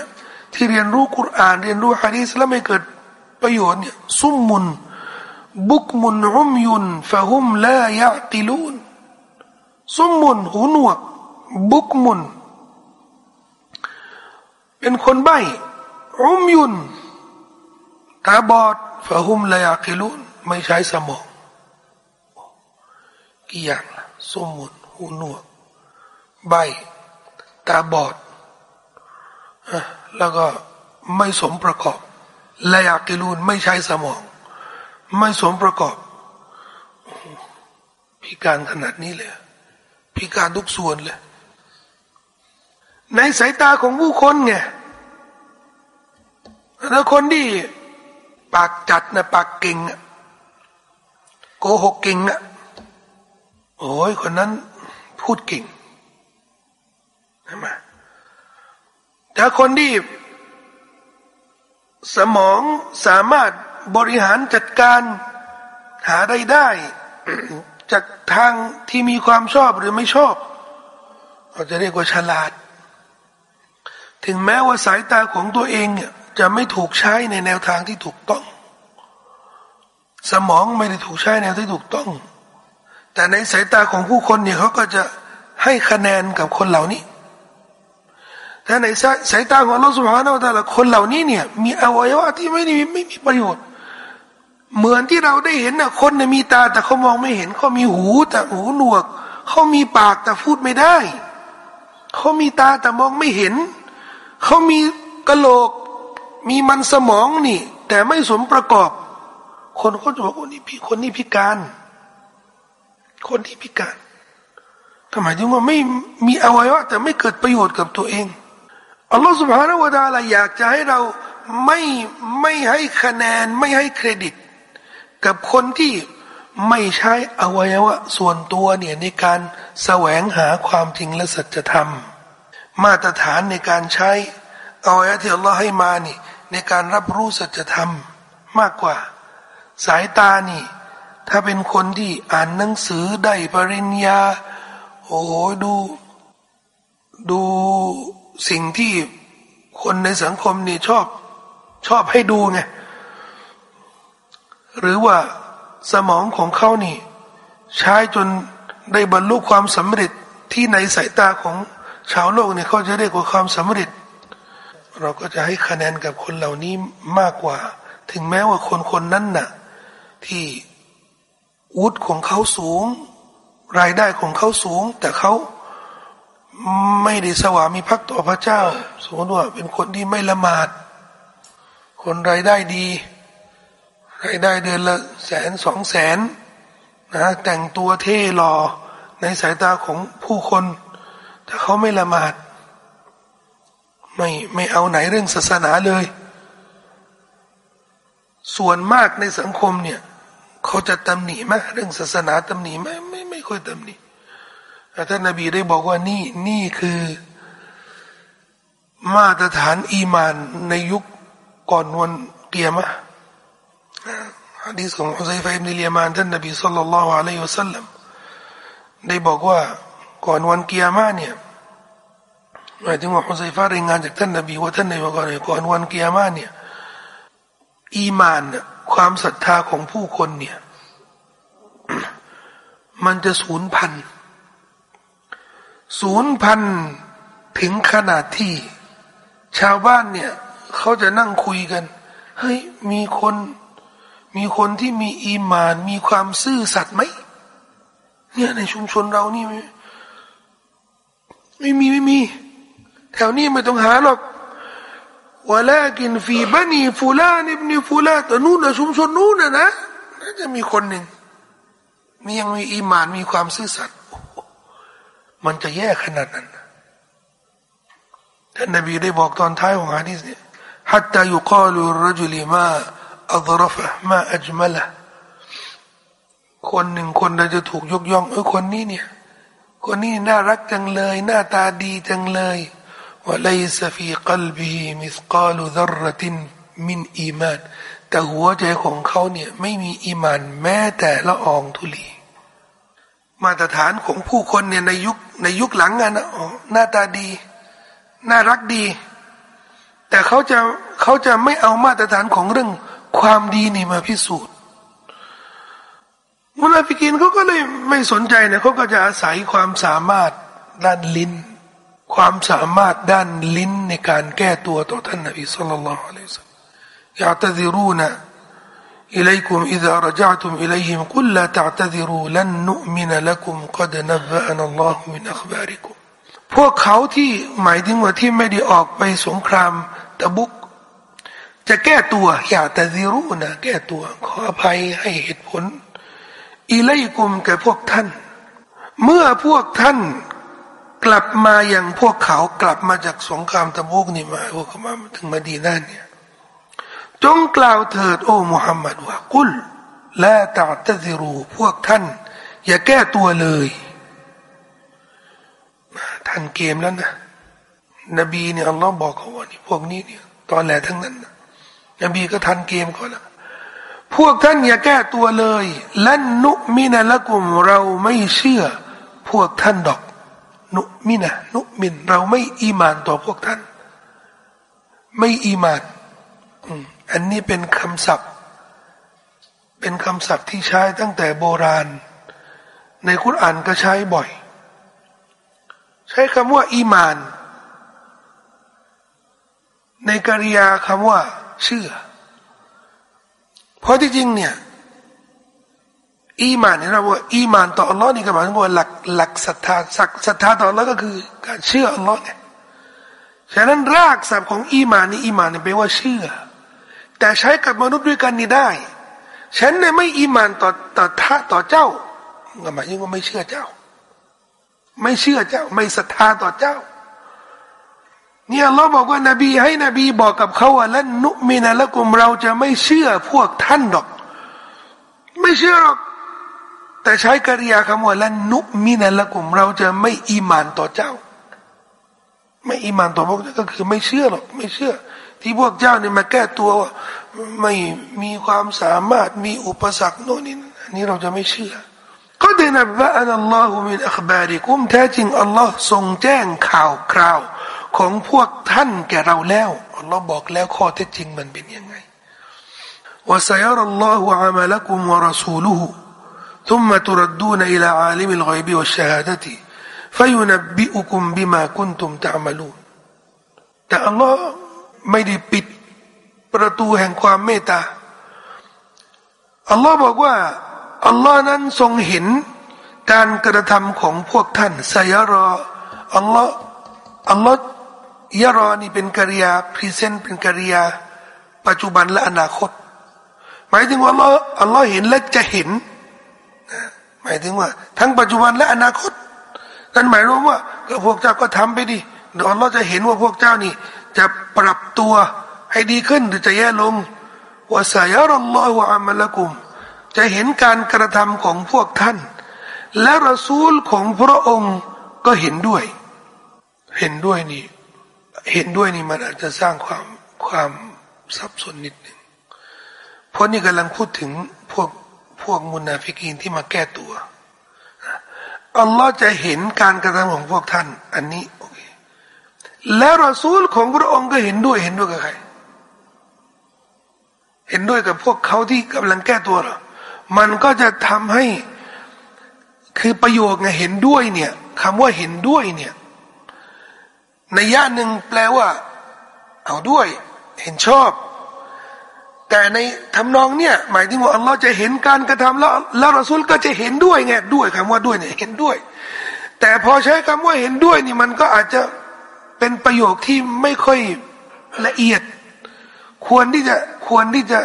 ที่เรียนรู้คุรานเรียนรู้ฮะดีสแล้วไม่เกิดประโยชน์เนี่ยซุมมุน บุกมุนอุมยุนฟะฮุมลายะติลูนซุมมุนหูหนวก บุกมุน เป็นคนใบ้อุมยุนตาบอดฟะฮุมลายะกิลูนไม่ใช้สมองกี่อย่างละสมมุนหูหนวก ใบตาบอด แล้วก็ไม่สมประกอบและอยากกิลูนไม่ใช้สมอง ไม่สมประกอบพิการขนาดนี้เลยพิการทุกส่วนเลย ในสายตาของผู้คนไงแล้วคนที่ปากจัดนะปากเก่งโกหกเก่งอะโอ้ยคนนั้นพูดเก่งใช่ไหม แต่คนที่สมองสามารถบริหารจัดการหาไรายได้ จากทางที่มีความชอบหรือไม่ชอบเราจะเรียกว่าฉลาด ถึงแม้ว่าสายตาของตัวเองเนี่ยจะไม่ถูกใช้ในแนวทางที่ถูกต้อง สมองไม่ได้ถูกใช้แนวที่ถูกต้อง แต่ในสายตาของผู้คนเนี่ยเขาก็จะให้คะแนนกับคนเหล่านี้ แต่ในสายตาของเราสุภาพนาแต่ละคนเหล่านี้เนี่ยมีอวัยวะที่ไม่ได้ไม่มีประโยชน์ เหมือนที่เราได้เห็นนะคนเนี่ยมีตาแต่เขามองไม่เห็นเขามีหูแต่หูหนวกเขามีปากแต่พูดไม่ได้เขามีตาแต่มองไม่เห็นเขามีกระโหลก มีมันสมองนี่ แต่ไม่สมประกอบ คนเขาจะบอกว่านี่พี่คนนี้พิการ คนที่พิการทำไมถึงว่าไม่มีอวัยวะแต่ไม่เกิดประโยชน์กับตัวเอง อัลลอฮฺสุบฮานาวะตาลาอยากจะให้เราไม่ไม่ให้คะแนนไม่ให้เครดิต กับคนที่ไม่ใช้อวัยวะส่วนตัวเนี่ยในการแสวงหาความจริงและสัจธรรม มาตรฐานในการใช้อวัยวะที่อัลลอฮ์ให้มานี่ในการรับรู้สัจธรรมมากกว่า สายตานี่ ถ้าเป็นคนที่อ่านหนังสือได้ปริญญา โอ้โหดู ดู สิ่งที่คนในสังคมนี่ชอบชอบให้ดูไง หรือว่าสมองของเขานี่ ใช้จนได้บรรลุความสำเร็จที่ในสายตาของชาวโลกเนี่ยเขาจะเรียกว่าความสำเร็จ เราก็จะให้คะแนนกับคนเหล่านี้มากกว่า ถึงแม้ว่าคนคนนั้นน่ะ ที่วุฒิของเขาสูง รายได้ของเขาสูง แต่เขา ไม่ได้สวามีพักต่อพระเจ้า สมมติว่าเป็นคนที่ไม่ละหมาด คนรายได้ดีรายได้เดือนละแสนสองแสนนะแต่งตัวเท่หล่อในสายตาของผู้คน ถ้าเขาไม่ละหมาด ไม่ไม่เอาไหนเรื่องศาสนาเลย ส่วนมากในสังคมเนี่ย เขาจะตำหนิไหมเรื่องศาสนาตำหนิไหมไม่ไม่ค่อยตำหนิ ท่านนบีได้บอกว่านี่นี่คือ มาตรฐานอีมานในยุคก่อนวันเกียรมะฮะดีสของอุซัยฟัยอิบนิลยามานท่านนบีสุลต่านละฮ์อะลัยฮิวสัลลัมได้บอกว่าก่อนวันเกียรมะเนี่ยหมายถึงว่าอุซัยฟารายงานจากท่านนบีว่าท่านนบีบอกว่าก่อนวันเกียรมะเนี่ยอีมานความศรัทธาของผู้คนเนี่ย มันจะสูญพันธุ์ ศูนย์พันถึงขนาดที่ ชาวบ้านเนี่ยเขาจะนั่งคุยกันเฮ้ยมีคน มีคนที่มีอีมาน มีความซื่อสัตย์ไหมเนี่ยในชุมชนเรานี่ไม่ไม่มีไม่มี แถวนี้ไม่ต้องหาหรอกว่าแลกินฟีบันีฟูลานิบนีฟูลาแต่นู่นนะชุมชนนู่นนะนะน่าจะมีคนหนึ่งมียังมีอีมานมีความซื่อสัตย์ มันจะแย่ขนาดนั้น ท่านนบีได้บอกตอนท้ายของฮะดีษเนี่ย حتى يقال للرجل ما أظرفه ما أجمله คนหนึ่งคนเราจะถูกยกย่องเออคนนี้เนี่ย คนนี้น่ารักจังเลย หน้าตาดีจังเลยว่าไลซฟีกัลบีมิสกาลุดรตินมินอีมานแต่หัวใจของเขาเนี่ยไม่มีอีมานแม้แต่ละอองธุลี มาตรฐานของผู้คนเนี่ยในยุคในยุคหลังอะนะหน้าตาดี น่ารักดี แต่เขาจะเขาจะไม่เอามาตรฐานของเรื่องความดีนี่มาพิสูจน์มุนาฟิกินเขาก็เลยไม่สนใจนะเขาก็จะอาศัยความสามารถด้านลิ้น ความสามารถด้านลิ้นในการแก้ตัวต่อท่านนบีصلى الله عليه وسلم يعتذرون إليكم إذا رجعتم إليهم قل لا تعتذروا لن نؤمن لكم قد نبأنا الله من أخباركم พวกเขาที่หมายถึงว่าที่ไม่ได้ออกไปสงครามตะบุก จะแก้ตัวอย่าแต่ซิรู้นะแก้ตัว ขออภัยให้เหตุผลอิเลกุมแก่พวกท่าน เมื่อพวกท่านกลับมาอย่างพวกเขากลับมาจากสงครามตะบุกนี่มาพวกเขามาถึงมาดีนั่นเนี่ย จงกล่าวเถิดโอ้มุฮัมมัดว่ากุลละตาตะซิรูพวกท่าน อย่าแก้ตัวเลยท่านเกมแล้วนะนบีเนี่ยอัลลอฮ์บอกเขาว่านี่พวกนี้เนี่ยตอนแหลทั้งนั้นนะนบีก็ทันเกมเขาแล้วพวกท่านอย่าแก้ตัวเลยและนุมินะละกุมเราไม่เชื่อ พวกท่านดอก นุมินะนุมิน เราไม่อีมานต่อพวกท่าน ไม่อีมานอั อันนี้เป็นคำศัพท์ เป็นคำศัพท์ที่ใช้ตั้งแต่โบราณ ในคุรานก็ใช้บ่อย ใช้คำว่าอีมาน ในกริยาคำว่า เชื่อ เพราะที่จริงเนี่ยอีมานเนี่ยเราว่าอีมานต่ออัลลอฮ์นี่ก็หมายถึงว่าหลักหลักศรัทธาศรัทธาต่ออัลลอฮ์ก็คือการเชื่ออัลลอฮ์ไงฉะนั้นรากศัพท์ของอีมานนี่อีมานเนี่ยแปลว่าเชื่อ แต่ใช้กับมนุษย์ด้วยกันนี่ได้ ฉันเนี่ยไม่อีมานต่อต่อท่านต่อเจ้าหมายถึงว่าไม่เชื่อเจ้า ไม่เชื่อเจ้า ไม่ศรัทธาต่อเจ้า เนี่ยเราบอกว่านบีให้นบีบอกกับเขาว่าแล้วนุมินะละกุมเราจะไม่เชื่อพวกท่านดอก ไม่เชื่อหรอกแต่ใช้กริยาคำว่าแล้วนุมินะละกุมเราจะไม่อีมานต่อเจ้า ไม่อีมานต่อพวกเจ้าก็คือไม่เชื่อหรอก ไม่เชื่อ ที่พวกเจ้าเนี่ยมาแก้ตัวไม่มีความสามารถมีอุปสรรคโน่นนี่อันนี้เราจะไม่เชื่อ ก็เดนับว่าอัลลอฮฺมินอัคบาริกุมแท้จริงอัลลอฮ์ทรงแจ้งข่าวคราว ของพวกท่านแก่เราแล้วอัลลอฮ์บอกแล้วข้อเท็จจริงมันเป็นยังไงว่าสยารอัลลอฮฺอามัลกุมวะรสูลุฮุ ثم تردون إلى عالم الغيب والشهادة فينبئكم بما كنتم تعملون แต่อัลลอฮ์ ไม่ได้ปิดประตูแห่งความเมตตาอัลลอฮ์บอกว่าอัลลอฮ์นั้นทรงเห็นการกระทำของพวกท่านسيرى الله อัลลอฮ์ يرى นี่เป็นกริยา present เป็นกริยา ปัจจุบันและอนาคต หมายถึงว่าอัลลอฮ์อัลลอฮ์เห็นและจะเห็น หมายถึงว่า ทั้งปัจจุบันและอนาคตนั่นหมายรวมว่าพวกเจ้าก็ทำไปดิเดี๋ยวอัลลอฮ์จะเห็นว่าพวกเจ้านี่ จะปรับตัวให้ดีขึ้นหรือจะแย่ลงว่าสายรัลลอฮฺอามัลกุม จะเห็นการกระทำของพวกท่าน และรสูลของพระองค์ก็เห็นด้วย เห็นด้วยนี่ เห็นด้วยนี่มันอาจจะสร้างความความสับสนนิดหนึ่งเพราะนี่กำลังพูดถึงพวกพวกมุนาฟิกีนที่มาแก้ตัวอัลลอฮ์จะเห็นการกระทำของพวกท่าน อันนี้ แล้วรอซูลของพระองค์ก็เห็นด้วยเห็นด้วยกับใคร เห็นด้วยกับพวกเขาที่กำลังแก้ตัวหรอมันก็จะทำให้คือประโยคไงเห็นด้วยเนี่ยคำว่าเห็นด้วยเนี่ยในย่าหนึ่งแปลว่า เอาด้วย เห็นชอบ แต่ในทำนองเนี่ยหมายถึงว่าอัลลอฮ์จะเห็นการกระทำแล้วแล้วรอซูลก็จะเห็นด้วยไงด้วยคำว่าด้วยเนี่ยเห็นด้วย แต่พอใช้คำว่าเห็นด้วยนี่มันก็อาจจะ เป็นประโยคที่ไม่ค่อยละเอียด ควรที่จะควรที่จะ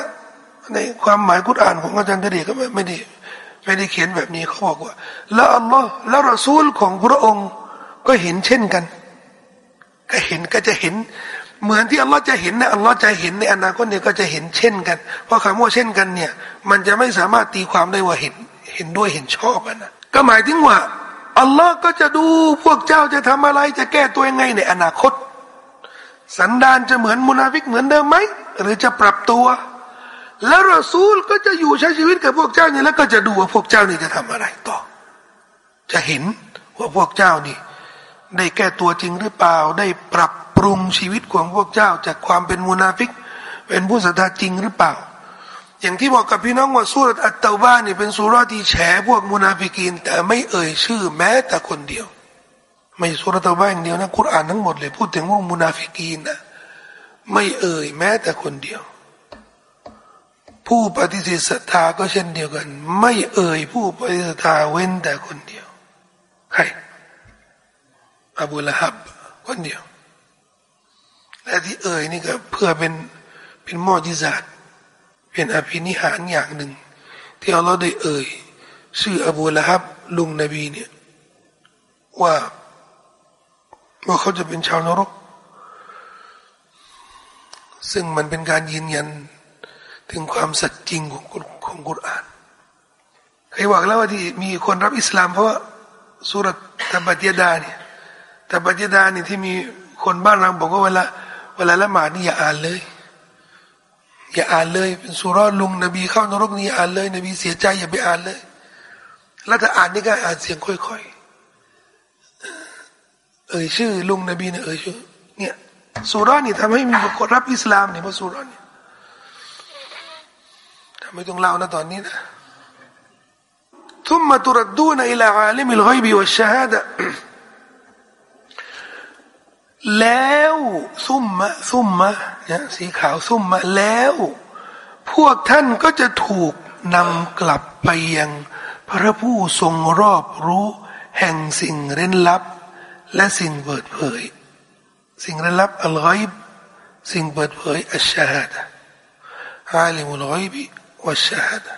ในความหมายกุตอ่านของอาจารย์กระเดก็ไม่ได้ไม่ได้เขียนแบบนี้เขาบอกว่า แล้วอัลลอฮ์แล้วรอซูลของพระองค์ก็เห็นเช่นกัน ก็เห็นก็จะเห็น เหมือนที่อัลลอฮ์จะเห็นนะอัลลอฮ์จะเห็นในอนาคตเนี่ยก็จะเห็นเช่นกัน เพราะคำว่าเช่นกันเนี่ย มันจะไม่สามารถตีความได้ว่าเห็นเห็นด้วยเห็นชอบนะก็หมายถึงว่า อัลลอฮ์ก็จะดูพวกเจ้าจะทำอะไรจะแก้ตัวยังไงในอนาคต สันดานจะเหมือนมุนาฟิกเหมือนเดิมไหมหรือจะปรับตัว แล้วรอซูลก็จะอยู่ใช้ชีวิตกับพวกเจ้านี่แล้วก็จะดูว่าพวกเจ้านี่จะทำอะไรต่อ จะเห็นว่าพวกเจ้านี่ ได้แก้ตัวจริงหรือเปล่า ได้ปรับปรุงชีวิตของพวกเจ้าจากความเป็นมุนาฟิก เป็นผู้ศรัทธาจริงหรือเปล่า อย่างที่บอกกับพี่น้องว่าสูเราะฮฺอัตเตาบะฮฺนี่เป็นสูเราะฮฺที่แฉพวกมุนาฟิกีน แต่ไม่เอ่ยชื่อ แม้แต่คนเดียว ไม่สูเราะฮฺเตาบะฮฺอย่างเดียวนะกุรอานทั้งหมดเลยพูดถึงพวกมุนาฟิกีนนะไม่เอ่ยแม้แต่คนเดียว ผู้ปฏิเสธศรัทธาก็เช่นเดียวกัน ไม่เอ่ยผู้ปฏิเสธศรัทธาเว้นแต่คนเดียวใครอบูละฮับคนเดียวและที่เอ่ยนี่ก็เพื่อเป็นเป็นมอจิซาต เป็นอภินิหารอย่างหนึ่ง ที่อัลลอฮ์ได้เอ่ย ชื่ออบูละฮับลุงนบีเนี่ยว่าว่าเขาจะเป็นชาวนรก ซึ่งมันเป็นการยืนยันถึงความสัจจริงของของกุรอานเคยบอกแล้วว่าที่มีคนรับอิสลาม เพราะว่าสุรตบัตยดาเนี่ยตบัตยดาเนี่ยที่มีคนบ้านเราบอกว่าเวลาเวลาละหมาดนี่อย่าอ่านเลย อย่าอ่านเลยเป็นสุรลุงนบีเข้านรกนี่อ่านเลย นบีเสียใจอย่าไปอ่านเลย แล้วถ้าอ่านนี่ก็อ่านเสียงค่อยๆเอ่ยชื่อลุงนบีเนี่ยเอ่ยชื่อเนี่ยสุรานี่ทำให้มีคนรับอิสลามเนี่ยเพราะสุรานี่ทำไมต้องเล่านะตอนนี้นะ ثم تردون إلى عالم الغيب والشهادة แล้วซุ่มมะซุ่มมะนะสีขาวซุ่มมะแล้ว พวกท่านก็จะถูกนำกลับไปยังพระผู้ทรงรอบรู้ แห่งสิ่งเร้นลับ และสิ่งเปิดเผย สิ่งเร้นลับอัลไกบสิ่งเปิดเผยอัชชาฮดะอาลิมุลไกบิวัชชาฮดะ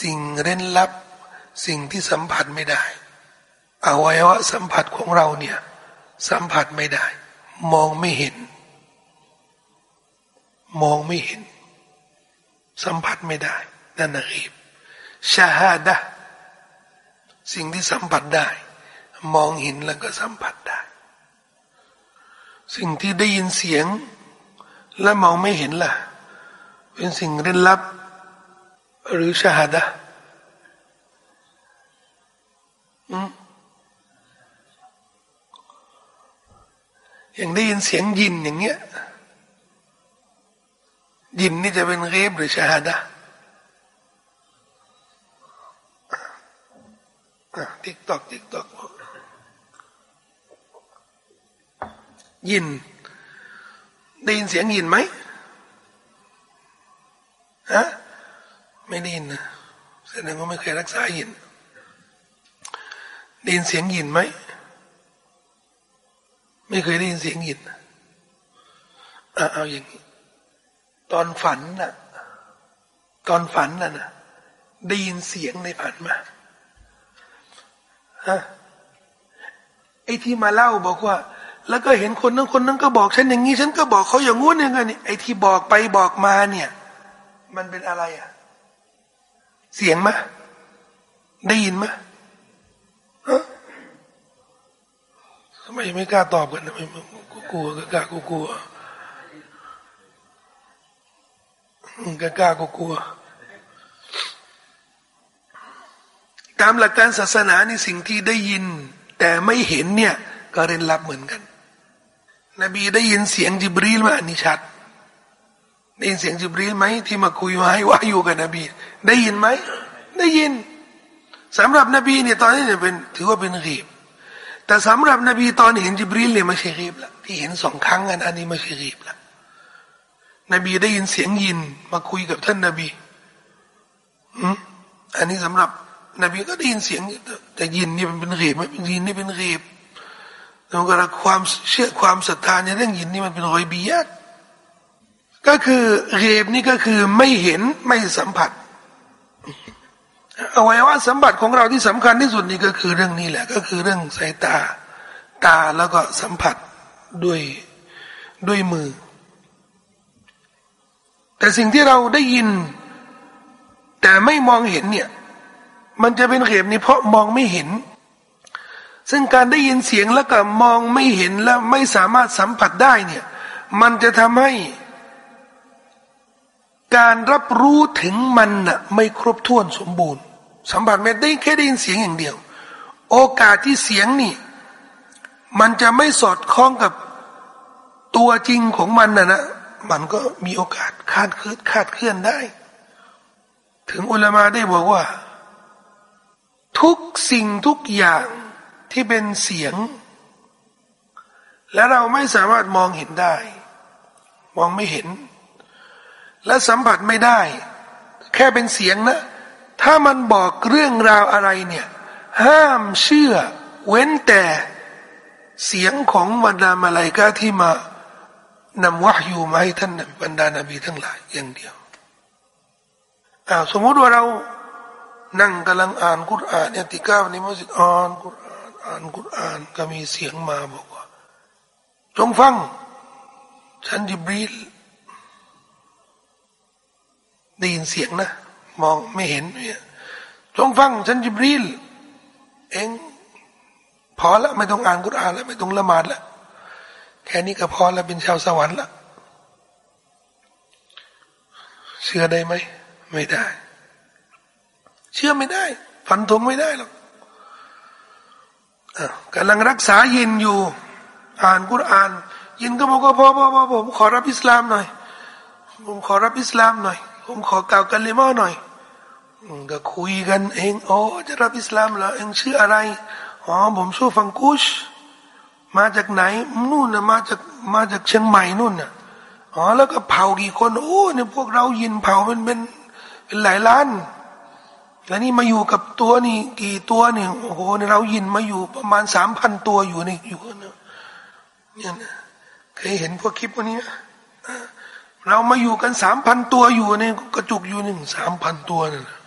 สิ่งเร้นลับ สิ่งที่สัมผัสไม่ได้อวัยวะสัมผัสของเราเนี่ย สัมผัสไม่ได้ มองไม่เห็น มองไม่เห็น สัมผัสไม่ได้นั่นนะรีบชาฮาดะสิ่งที่สัมผัสได้ มองเห็นแล้วก็สัมผัสได้ สิ่งที่ได้ยินเสียง และมองไม่เห็นล่ะ เป็นสิ่งเร้นลับ หรือชาฮาดะอืม อย่างได้ยินเสียงยินอย่างเงี้ยยินนี่จะเป็นเรบหรือชาฮดะติ๊กตอกติ๊กตอกยิน ได้ยินเสียงยินไหมฮะไม่ได้ยินนะแสดงว่าไม่เคยรักษายินได้ยินเสียงยินไหม ไม่เคยได้ยินเสียงหินเอาอย่างนี้ ตอนฝันน่ะ ตอนฝันน่ะนะได้ยินเสียงในฝันมาฮะไอ้ที่มาเล่าบอกว่า แล้วก็เห็นคนนั้นคนนั้นก็บอกฉันอย่างนี้ ฉันก็บอกเขาอย่างงู้นอย่างนี้ไอ้ที่บอกไปบอกมาเนี่ย มันเป็นอะไรอะ เสียงมะได้ยินมะทำ ไมไม่กล้าตอบกันไมกลัวก็กล้ากกลัวก็กล้าก็กลัว ตามหลักการศาสนานี่สิ่งที่ได้ยิน แต่ไม่เห็นเนี่ย ก็เร้นลับเหมือนกัน นบีได้ยินเสียงจิบรีลมาอันนี้ชัดได้ยินเสียงจิบรีลไหมที่มาคุยมาให้ว่าอยู่กับนบี ได้ยินไหมได้ยินสำหรับนบีเนี่ยตอนนี้เนี่ยเป็นถือว่าเป็นรีบ แต่สำหรับนบีตอนเห็นจิบรีลเนี่ยไม่ใช่รีบละที่เห็นสองครั้งกันอันนี้ไม่ใช่รีบละนบีได้ยินเสียงยินมาคุยกับท่านนบีอืมอันนี้สำหรับ นบีก็ได้ยินเสียง แต่ยินนี่มันเป็นรีบไม่เป็นยินนี่เป็นรีบแล้วก็ความเชื่อความศรัทธาในเรื่องยินนี่มันเป็นรอยบียดก็คือเรีบนี่ก็คือไม่เห็นไม่สัมผัส อวัยวะสัมบัติของเราที่สำคัญที่สุดนี่ก็คือเรื่องนี้แหละ ก็คือเรื่องสายตาตาแล้วก็สัมผัสด้วยด้วยมือ แต่สิ่งที่เราได้ยิน แต่ไม่มองเห็นเนี่ย มันจะเป็นเขบนี้เพราะมองไม่เห็น ซึ่งการได้ยินเสียงแล้วก็มองไม่เห็นและไม่สามารถสัมผัสได้เนี่ย มันจะทำให้ การรับรู้ถึงมันน่ะไม่ครบถ้วนสมบูรณ์ สัมผัสไม่ได้แค่ได้ยินเสียงอย่างเดียว โอกาสที่เสียงนี่ มันจะไม่สอดคล้องกับตัวจริงของมันนะนะมันก็มีโอกาสคาดเคลื่อนคาดเคลื่อนได้ ถึงอุลามาได้บอกว่า ทุกสิ่งทุกอย่างที่เป็นเสียง และเราไม่สามารถมองเห็นได้ มองไม่เห็น และสัมผัสไม่ได้ แค่เป็นเสียงนะ ถ้ามันบอกเรื่องราวอะไรเนี่ย ห้ามเชื่อ เว้นแต่เสียงของบรรดามาลายกาที่มานำวะยูมาให้ท่านบรรดานาบีทั้งหลายอย่างเดียวอ่าสมมติว่าเรานั่งกำลังอ่านกุรอานเนี่ยติก้าในมัสยิดอ่านกุรอานอ่านกุรอานก็มีเสียงมาบอกว่า จงฟัง ฉันจิบรีลได้ยินเสียงนะ มองไม่เห็นเนี่ยจงฟังฉันจิบรีลเองพอแล้วไม่ต้องอ่านกุรอานแล้วไม่ต้องละหมาดแล้วแค่นี้ก็พอแล้วเป็นชาวสวรรค์ละเชื่อได้ไหมไม่ได้ เชื่อไม่ได้ฝันทงไม่ได้หรอกกำลังรักษายินอยู่ อ่านกุรอานยินก็บอกว่าพ่อพ่อพ่อผมขอรับอิสลามหน่อย ผมขอรับอิสลามหน่อย ผมขอกล่าวกันเลมอหน่อย ก็คุยกันเองโอ้จะรับอิสลามเหรอเองชื่ออะไรอ๋อผมชื่อฟังกุชมาจากไหนนู่นนะมาจากมาจากเชียงใหม่นู่นน่ะอ๋อแล้วก็เผากี่คนโอ้เนี่ยพวกเรายินเผามันเป็นเป็นหลายล้านแล้วนี่มาอยู่กับตัวนี่กี่ตัวเนี่ยโอ้โหเรายินมาอยู่ประมาณสามพันตัวอยู่ในอยู่เนี่ยนะเคยเห็นพวกคลิปวันนี้เรามาอยู่กันสามพันตัวอยู่ในกระจุกอยู่หนึ่งสามพันตัวนี่ะ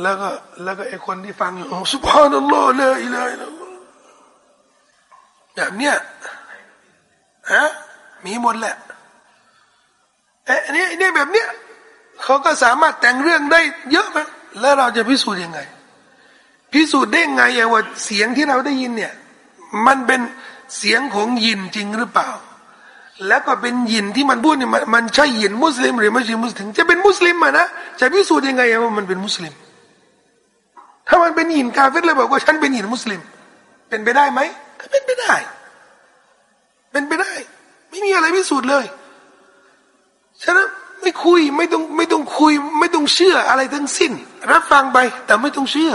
แล้วก็แล้วก็ไอคนที่ฟังอยู่สุภาพนัลลอฮ์เลยเลยแบบเนี้ยฮะมีหมดแหละเอ๊ะนี่นี่แบบเนี้ยเขาก็สามารถแต่งเรื่องได้เยอะไหมแล้วเราจะพิสูจน์ยังไง พิสูจน์ได้ไงว่าเสียงที่เราได้ยินเนี่ย มันเป็นเสียงของยินจริงหรือเปล่า แล้วก็เป็นยินที่มันพูดเนี่ยมันใช่ยินมุสลิมหรือไม่ใช่มุสลิมจะเป็นมุสลิมอะนะจะพิสูจน์ยังไงว่ามันเป็นมุสลิม ถ้ามันเป็นยินกาเฟตเลยบอกว่าฉันเป็นยินมุสลิม เป็นไปได้ไหมก็เป็นไปได้ เป็นไปได้ ไม่มีอะไรพิสูจน์เลยฉะนั้นไม่คุยไม่ต้องไม่ต้องคุย ไม่ต้องเชื่ออะไรทั้งสิ้น รับฟังไป แต่ไม่ต้องเชื่อ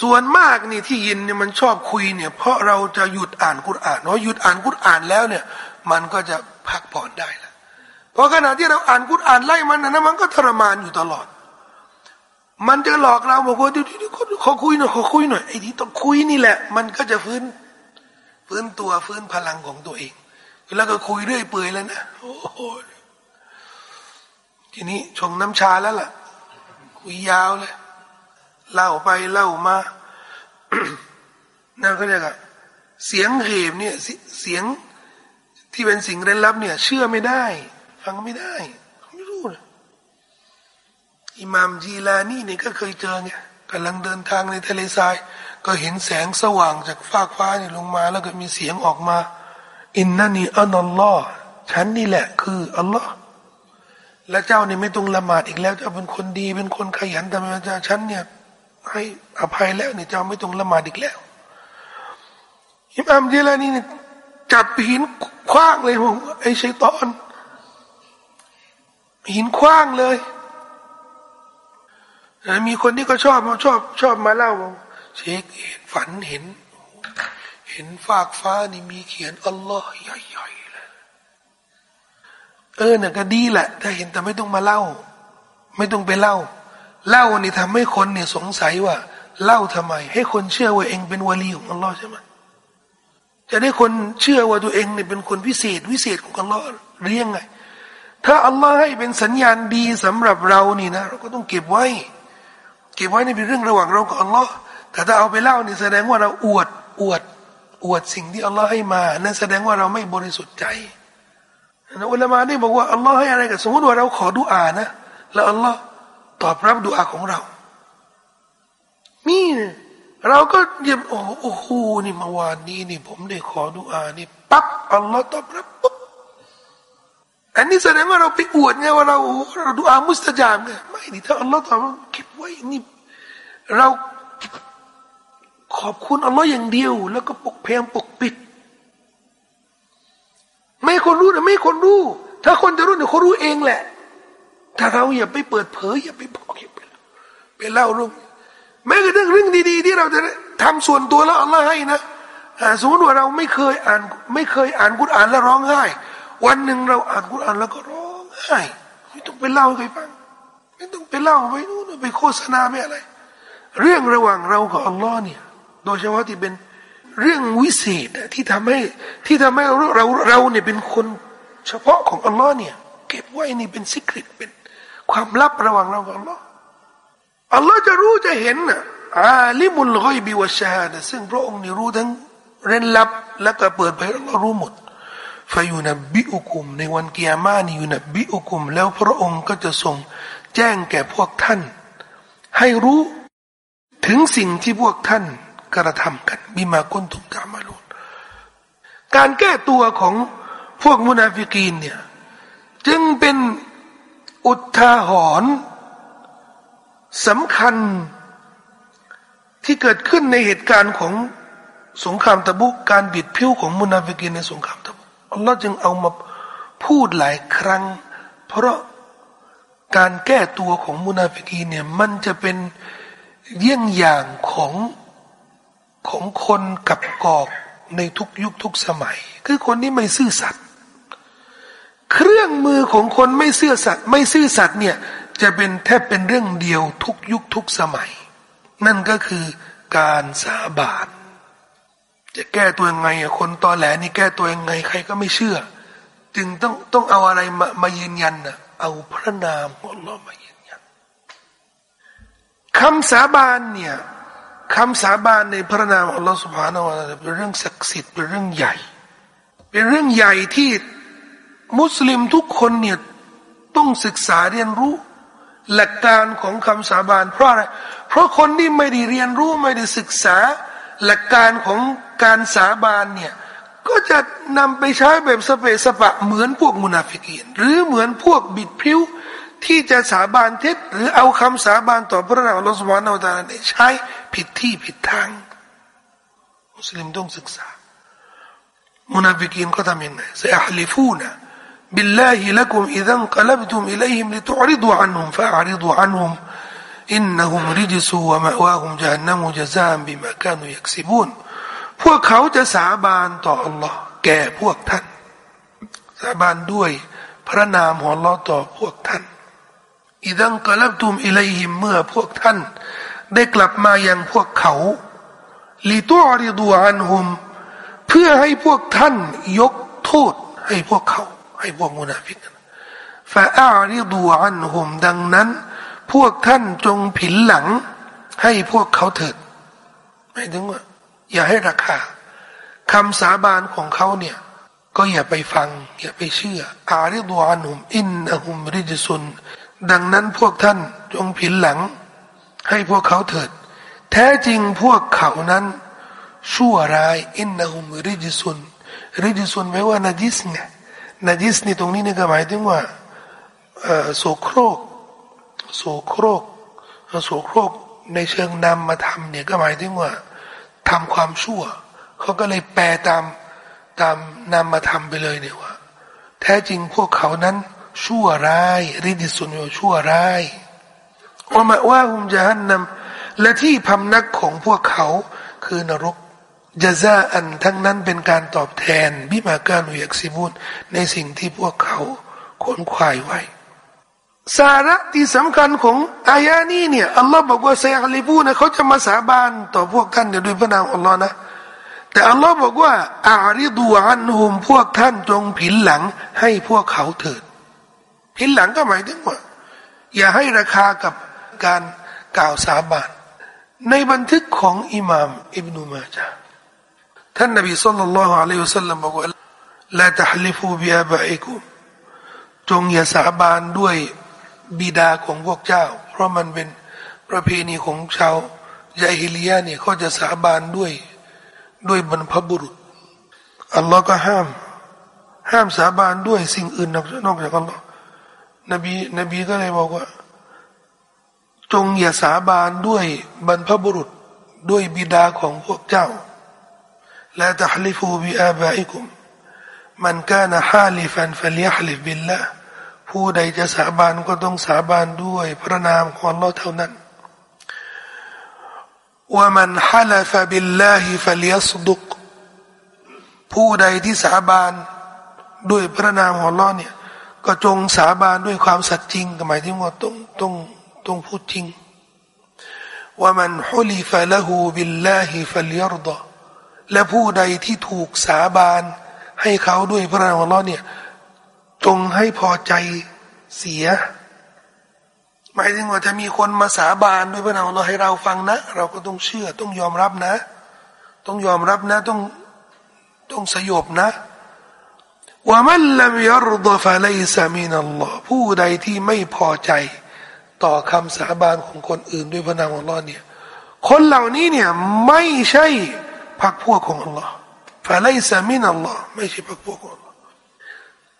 ส่วนมากนี่ที่ยินเนี่ยมันชอบคุยเนี่ย เพราะเราจะหยุดอ่านกุรอานเพราะหยุดอ่านกุรอานแล้วเนี่ย มันก็จะพักผ่อนได้ละเพราะขณะที่เราอ่านกุรอานไล่มันนะมันก็ทรมานอยู่ตลอด มันจะหลอกเราบอกว่าเดี๋ยวขอคุยหน่อยขอคุยหน่อยไอ้ที่ต้องคุยนี่แหละ มันก็จะฟื้น ฟื้นตัวฟื้นพลังของตัวเอง แล้วก็คุยเรื่อยเปื่อยแล้วนะโอ้โหทีนี้ชงน้ำชาแล้วล่ะ คุยยาวเลยเล่าไปเล่ามานั่นก็เรียกเสียงเหบเนี่ยเสียงที่เป็นสิ่งเร้นลับเนี่ย เชื่อไม่ได้ ฟังไม่ได้ อิหมามจีลานี่เนี่ยก็เคยเจอไงกำลังเดินทางในทะเลทราย ก็เห็นแสงสว่างจากฟากฟ้าเนี่ยลงมา แล้วก็มีเสียงออกมา อินนันีอันอัลลอฮ์ฉันนี่แหละคืออัลลอฮ์และเจ้านี่ไม่ต้องละหมาดอีกแล้วเจ้าเป็นคนดีเป็นคนขยันทำงาฉันเนี่ยให้อภัยแล้วเนี่ยเจ้าไม่ต้องละหมาดอีกแล้วอิมามจีลานี่จับหินคว้างเลยผมไอ้ชัยตอน หินคว้างเลย มีคนที่ก็ชอบชอบชอบมาเล่าเชคเห็นฝันเห็น เห็นฟากฟ้านี่มีเขียนอัลลอฮ์ใหญ่ๆเลยเออเนี่ยก็ดีแหละถ้าเห็นแต่ไม่ต้องมาเล่า ไม่ต้องไปเล่า เล่านี่ทำให้คนเนี่ยสงสัยว่า เล่าทำไม ให้คนเชื่อว่าเองเป็นวลีของอัลลอฮ์ใช่ไหมจะได้คนเชื่อว่าตัวเองเนี่ยเป็นคนพิเศษวิเศษของอัลลอฮ์หรือยังไง ถ้าอัลลอฮ์ให้เป็นสัญญาณดีสำหรับเรานี่นะเราก็ต้องเก็บไว้ เก็บไว้ในเป็นเรื่องระหว่างเรากับอัลลอฮ์แต่ถ้าเอาไปเล่านี่แสดงว่าเราอวดอวดอวดสิ่งที่อัลลอฮ์ให้มา นั่นแสดงว่าเราไม่บริสุทธิ์ใจนะอุลามาได้บอกว่าอัลลอฮ์ให้อะไรกับสมมติว่าเราขอดุอานะ แล้วอัลลอฮ์ตอบรับดุอาของเรา มีเราก็เยียบโอ้โหนี่เมื่อวานนี้นี่ ผมได้ขอดุอานี่ปั๊บอัลลอฮ์ตอบรับปุ๊บอันนี้แสดงว่าเราไปอวดไงว่าเราเราดุอามุสตจามไงไม่ดิถ้าอัลลอฮ์ตอบเก็บ ไว้นี่เราขอบคุณอัลลอฮ์อย่างเดียว แล้วก็ปกเพยงปกปิด ไม่คนรู้นะไม่คนรู้ ถ้าคนจะรู้เนี่ยเขารู้เองแหละ ถ้าเราอย่าไปเปิดเผย อย่าไปบอกอย่าไปไปเล่าเรื่องแม้กระทั่งเรื่องดีๆ ที่เราจะทำส่วนตัวแล้วอัลลอฮ์ให้นะสมมติว่าเราไม่เคยอ่าน ไม่เคยอ่านกุรอ่านแล้วร้องไห้ วันหนึ่งเราอ่านกุรอ่านแล้วก็ร้องไห้ไม่ต้องไปเล่าให้ใครฟัง ไม่ต้องไปเล่าไปนู่นไปโฆษณาไม่อะไร เรื่องระหว่างเรากับอัลลอฮ์เนี่ย โดยเฉพาะที่เป็นเรื่องวิเศษที่ทำให้ที่ทำให้เราเราเราเนี่ยเป็นคนเฉพาะของอัลลอฮ์เนี่ย เก็บไว้นี่เป็นสิกริตเป็นความลับระหว่างเรากับอัลลอฮ์อัลลอฮ์จะรู้จะเห็นอะอาลิมุลกอยบิวชาดซึ่งพระองค์นี่รู้ทั้งเร้นลับและก็เปิดเผยอัลลอฮ์รู้หมดฟายุนบิอุคุมในวันกิยามานี่ยุนบิอุคุม แล้วพระองค์ก็จะทรง แจ้งแก่พวกท่าน ให้รู้ถึงสิ่งที่พวกท่านกระทำกันบิมากุนตุกามาลูนการแก้ตัวของพวกมุนาฟิกีนเนี่ยจึงเป็นอุทาหรณ์สำคัญที่เกิดขึ้นในเหตุการณ์ของสงครามตะบุกการบิดผิวของมุนาฟิกีนในสงครามตะบุกอัลลอฮ์จึงเอามาพูดหลายครั้ง เพราะ การแก้ตัวของมุนาฟิกีเนี่ย มันจะเป็นเยี่ยงอย่างของของคนกับกอกในทุกยุคทุกสมัย คือคนที่ไม่ซื่อสัตย์เครื่องมือของคนไม่ซื่อสัตย์ไม่ซื่อสัตย์เนี่ยจะเป็นแทบเป็นเรื่องเดียวทุกยุคทุกสมัย นั่นก็คือการสาบานจะแก้ตัวยังไงคนตอแหลนี่แก้ตัวยังไง ใครก็ไม่เชื่อ จึงต้องต้องเอาอะไรมามายืนยันนะ เอาพระนามของเรามายืนยันคำสาบานเนี่ยคำสาบานในพระนามอัลลอฮฺสุบฮานาวะเป็นเรื่องศักดิ์สิทธิ์เป็นเรื่องใหญ่ เป็นเรื่องใหญ่ที่มุสลิมทุกคนเนี่ยต้องศึกษาเรียนรู้ หลักการของคำสาบาน เพราะอะไรเพราะคนที่ไม่ได้เรียนรู้ไม่ได้ศึกษา หลักการของการสาบานเนี่ย ก็จะนำไปใช้แบบสเปสปะเหมือนพวกมุนาฟิกีนหรือเหมือนพวกบิดพิ้วที่จะสาบานเท็จหรือเอาคำสาบานต่อพระนามอัลลอฮฺสุบฮานาอัลลอฮฺใช้ผิดที่ผิดทาง มุสลิมต้องศึกษา มุนาฟิกีนก็ทำยังไงเสียฮลิฟูนะ بالله لكم إذا انقلبتم إليهم لتعرضوا عنهم فأعرضوا عنهم إنهم رجس ومأواهم جهنم جزاء بما كانوا يكسبون พวกเขาจะสาบานต่อ Allah แก่พวกท่าน สาบานด้วยพระนามของ Allah ต่อพวกท่านอิดังกลับตุมอิเลหิมเมื่อพวกท่าน ได้กลับมายังพวกเขาลิตูอริดูอันหุม เพื่อให้พวกท่านยกโทษให้พวกเขา ให้พวกมุนาฟิกฟาอาริดูอันหุมดังนั้น พวกท่านจงผินหลัง ให้พวกเขาเถิดหมายถึงว่า อย่าให้ราคาคำสาบานของเขาเนี่ย ก็อย่าไปฟัง อย่าไปเชื่อ อาริดูอันหุมอินนะหุมริจซุน ดังนั้นพวกท่านจงผินหลัง ให้พวกเขาเถิด แท้จริงพวกเขานั้น ชั่วร้ายอินนะฮุมริจิสุนริจิสุนแปลว่านาจิสไงนาจิสนี่ตรงนี้นี่ก็หมายถึงว่าโสโครกโสโครกโสโครกในเชิงนำมาทำเนี่ยก็หมายถึงว่า ทำความชั่ว เขาก็เลยแปลตามตามนำมาทำไปเลยเนี่ยว่า แท้จริงพวกเขานั้น ชั่วร้ายริดิสุนโยชั่วร้ายว่ามาว่าหุมจะหันนำและที่พำนักของพวกเขาคือนรกจะซาอันทั้งนั้นเป็นการตอบแทน บิมาการุยักซิบุนในสิ่งที่พวกเขาขนควายไว้ สาระที่สำคัญของอายานี้เนี่ยอัลลอฮ์บอกว่าไซอัลิบูนะเขาจะมาสาบานต่อพวกท่านด้วยพระนามอัลลอฮ์นะแต่อัลลอฮ์บอกว่าอาริดูอันหุมพวกท่านจงผินหลังให้พวกเขาเถิดผินหลังก็หมายถึงว่า อย่าให้ราคากับการกล่าวสาบาน ในบันทึกของอิหม่ามอิบนุมาจาท่านนบีصلى الله عليه وسلم บอกว่า لا تحلفوا بآبائكم จงอย่าสาบานด้วย บิดาของพวกเจ้า เพราะมันเป็นประเพณีของชาวญาฮิลียะฮ์เนี่ยเขาจะสาบานด้วยด้วยบรรพบุรุษอัลลอฮ์ก็ห้าม ห้ามสาบานด้วยสิ่งอื่นนอกนอจากอัลลอฮ์นบีนบีก็เลยบอกว่า จงอย่าสาบานด้วยบรรพบุรุษด้วยบิดาของพวกเจ้าلا تحلفوا بآبائكم من كان حالفا فليحلف بالله ผู้ใดจะสาบานก็ต้องสาบานด้วย พระนามของอัลอฮ์เท่านั้นว่ามันฮาลฟบิลลาฮิฟัลยัสดุกผู้ใดที่สาบานด้วยพระนามของอัลลอฮ์เนี่ยก็จงสาบานด้วยความสัตย์จริงหมายถึงว่าต้องต้องต้องพูดจริงว่ามันฮุลิฟะละหูบิลลาฮิฟัลยรดะและผู้ใดที่ถูกสาบานให้เขาด้วยพระนามของเราเนี่ย จงให้พอใจเสีย หมายถึงว่าจะมีคนมาสาบานด้วยพระนามองเราให้เราฟังนะ เราก็ต้องเชื่อ ต้องยอมรับนะ ต้องยอมรับนะ ต้องต้องสยบนะว่ามันลมยรดฟะไลซามินัลลอฮ์ผู้ใดที่ไม่พอใจ ต่อคำสาบานของคนอื่นด้วยพระนามของเราเนี่ย คนเหล่านี้เนี่ยไม่ใช่พักพวกของอัลลอฮ์ฟาไลซามินัลลอฮ์ไม่ใช่พักพวกของ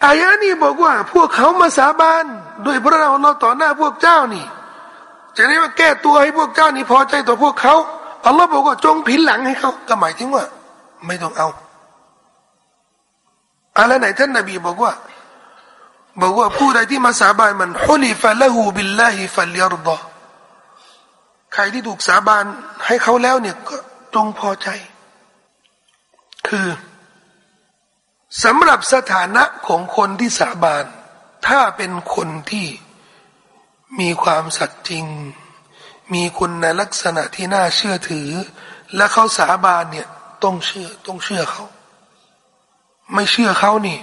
อายะนี้บอกว่า พวกเขามาสาบานด้วยพระนามอัลลอฮ์ต่อหน้าพวกเจ้านี่จะได้มาแก้ตัวให้พวกเจ้านี่พอใจต่อพวกเขาอัลลอฮ์บอกว่าจงผินหลังให้เขาก็หมายถึงว่า ไม่ต้องเอาอะไรไหนท่านนบีบอกว่า บอกว่าผู้ใดที่มาสาบานมันฮุลิฟะละหูบิลลาฮิฟัลยรดะใครที่ถูกสาบานให้เขาแล้วเนี่ยก็จงพอใจ คือ สำหรับสถานะของคนที่สาบาน ถ้าเป็นคนที่มีความสัตย์จริง มีคุณลักษณะที่น่าเชื่อถือ และเขาสาบานเนี่ยต้องเชื่อต้องเชื่อเขา ไม่เชื่อเขานี่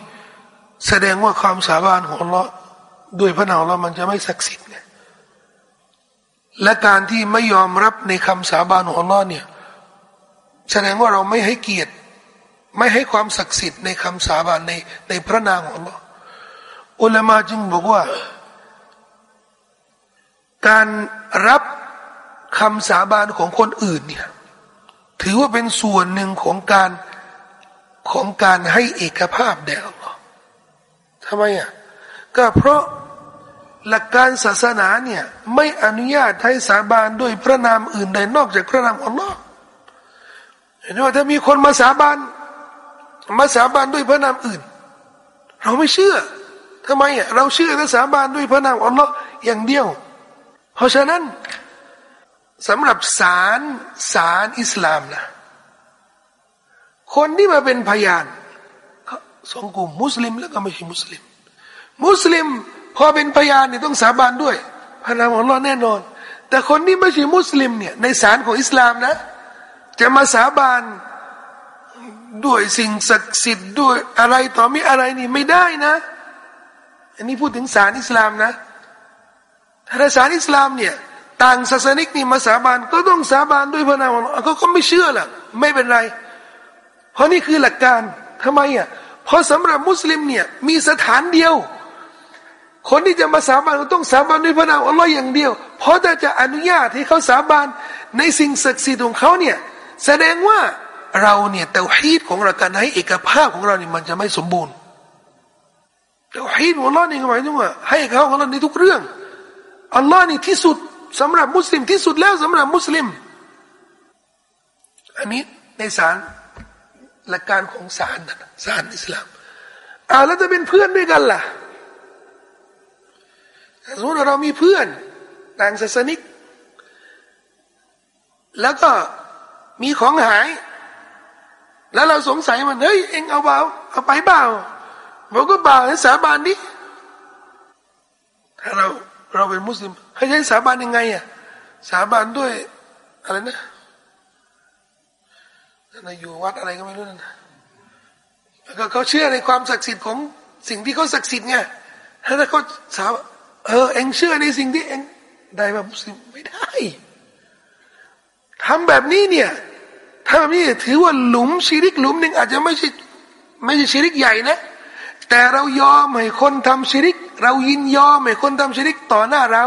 แสดงว่าความสาบานของเราด้วยพระนามเรามันจะไม่ศักดิ์สิทธิ์เนี่ยและการที่ไม่ยอมรับในคำสาบานของอัลลอฮ์เนี่ย แสดงว่าเราไม่ให้เกียรติ ไม่ให้ความศักดิ์สิทธิ์ในคำสาบานในในพระนามของ Allah อุลามาจึงบอกว่า การรับคำสาบานของคนอื่นเนี่ยถือว่าเป็นส่วนหนึ่งของการของการให้เอกภาพแด่อัลลอฮ์ทำไมอะก็เพราะหลักการศาสนาเนี่ยไม่อนุญาตให้สาบานด้วยพระนามอื่นใดนอกจากพระนามอัลลอฮ์เห็นว่าถ้ามีคนมาสาบาน มาสาบานด้วยพระนามอื่น เราไม่เชื่อทำไมอะเราเชื่อและสาบานด้วยพระนามอัลลอฮ์อย่างเดียว เพราะฉะนั้นสำหรับศาลศาลอิสลามนะคนที่มาเป็นพยานสองกลุ่มมุสลิมแล้วก็ไม่ใช่มุสลิม มุสลิมพอเป็นพยานเนี่ยต้องสาบานด้วยพระนามอัลลอฮ์แน่นอน แต่คนที่ไม่ใช่มุสลิมเนี่ยในศาลของอิสลามนะ จะมาสาบาน ด้วยสิ่งศักดิ์สิทธิ์ด้วยอะไรต่อมีอะไรนี่ไม่ได้นะ อันนี้พูดถึงศาลอิสลามนะถ้าศาลอิสลามเนี่ยต่างศาสนิกนี่มาสาบานก็ต้องสาบานด้วยพระนามอัลลอฮ์เขาก็ไม่เชื่อแหละไม่เป็นไร เพราะนี่คือหลักการทำไมอะเพราะสำหรับมุสลิมเนี่ยมีสถานเดียว คนที่จะมาสาบานต้องสาบานด้วยพระนามอัลลอฮ์อย่างเดียว เพราะถ้าจะอนุญาตให้เขาสาบานในสิ่งศักดิ์สิทธิ์ของเขาเนี่ยแสดงว่า เราเนี่ยเตาฮีดของเราการให้เอกภาพของเราเนี่ยมันจะไม่สมบูรณ์เตาฮีดของเราเนี่ยหมายถึงว่าให้เขาของเราในทุกเรื่องอัลลอฮ์นี่ที่สุดสำหรับมุสลิมที่สุดแล้วสำหรับมุสลิม อันนี้ในศาลหลักการของศาลนะศาลอิสลามอ่าแล้วจะเป็นเพื่อนด้วยกันล่ะสมมติเรามีเพื่อนต่างศาสนิก แล้วก็มีของหาย แล้วเราสงสัยมันเฮ้ยเอ็งเอาเบาเอาไปเปล่าบอกก็เปล่าให้สาบานดิถ้าเราเราเป็นมุสลิมให้ใช้สาบานยังไงอะสาบานด้วยอะไรนะนั่นอยู่วัดอะไรก็ไม่รู้นั่นก็เขาเชื่อในความศักดิ์สิทธิ์ของสิ่งที่เขาศักดิ์สิทธิ์ไงถ้าเขาสาเออเอ็งเชื่อในสิ่งที่เอ็งได้แบบมุสลิมไม่ได้ทำแบบนี้เนี่ย ถ้าแบบนี้ถือว่าหลุมชิริกหลุมหนึ่งอาจจะไม่ใช่ไม่ใช่ชิริกใหญ่นะ แต่เรายอมให้คนทำชิริก เรายินยอมให้คนทำชิริกต่อหน้าเรา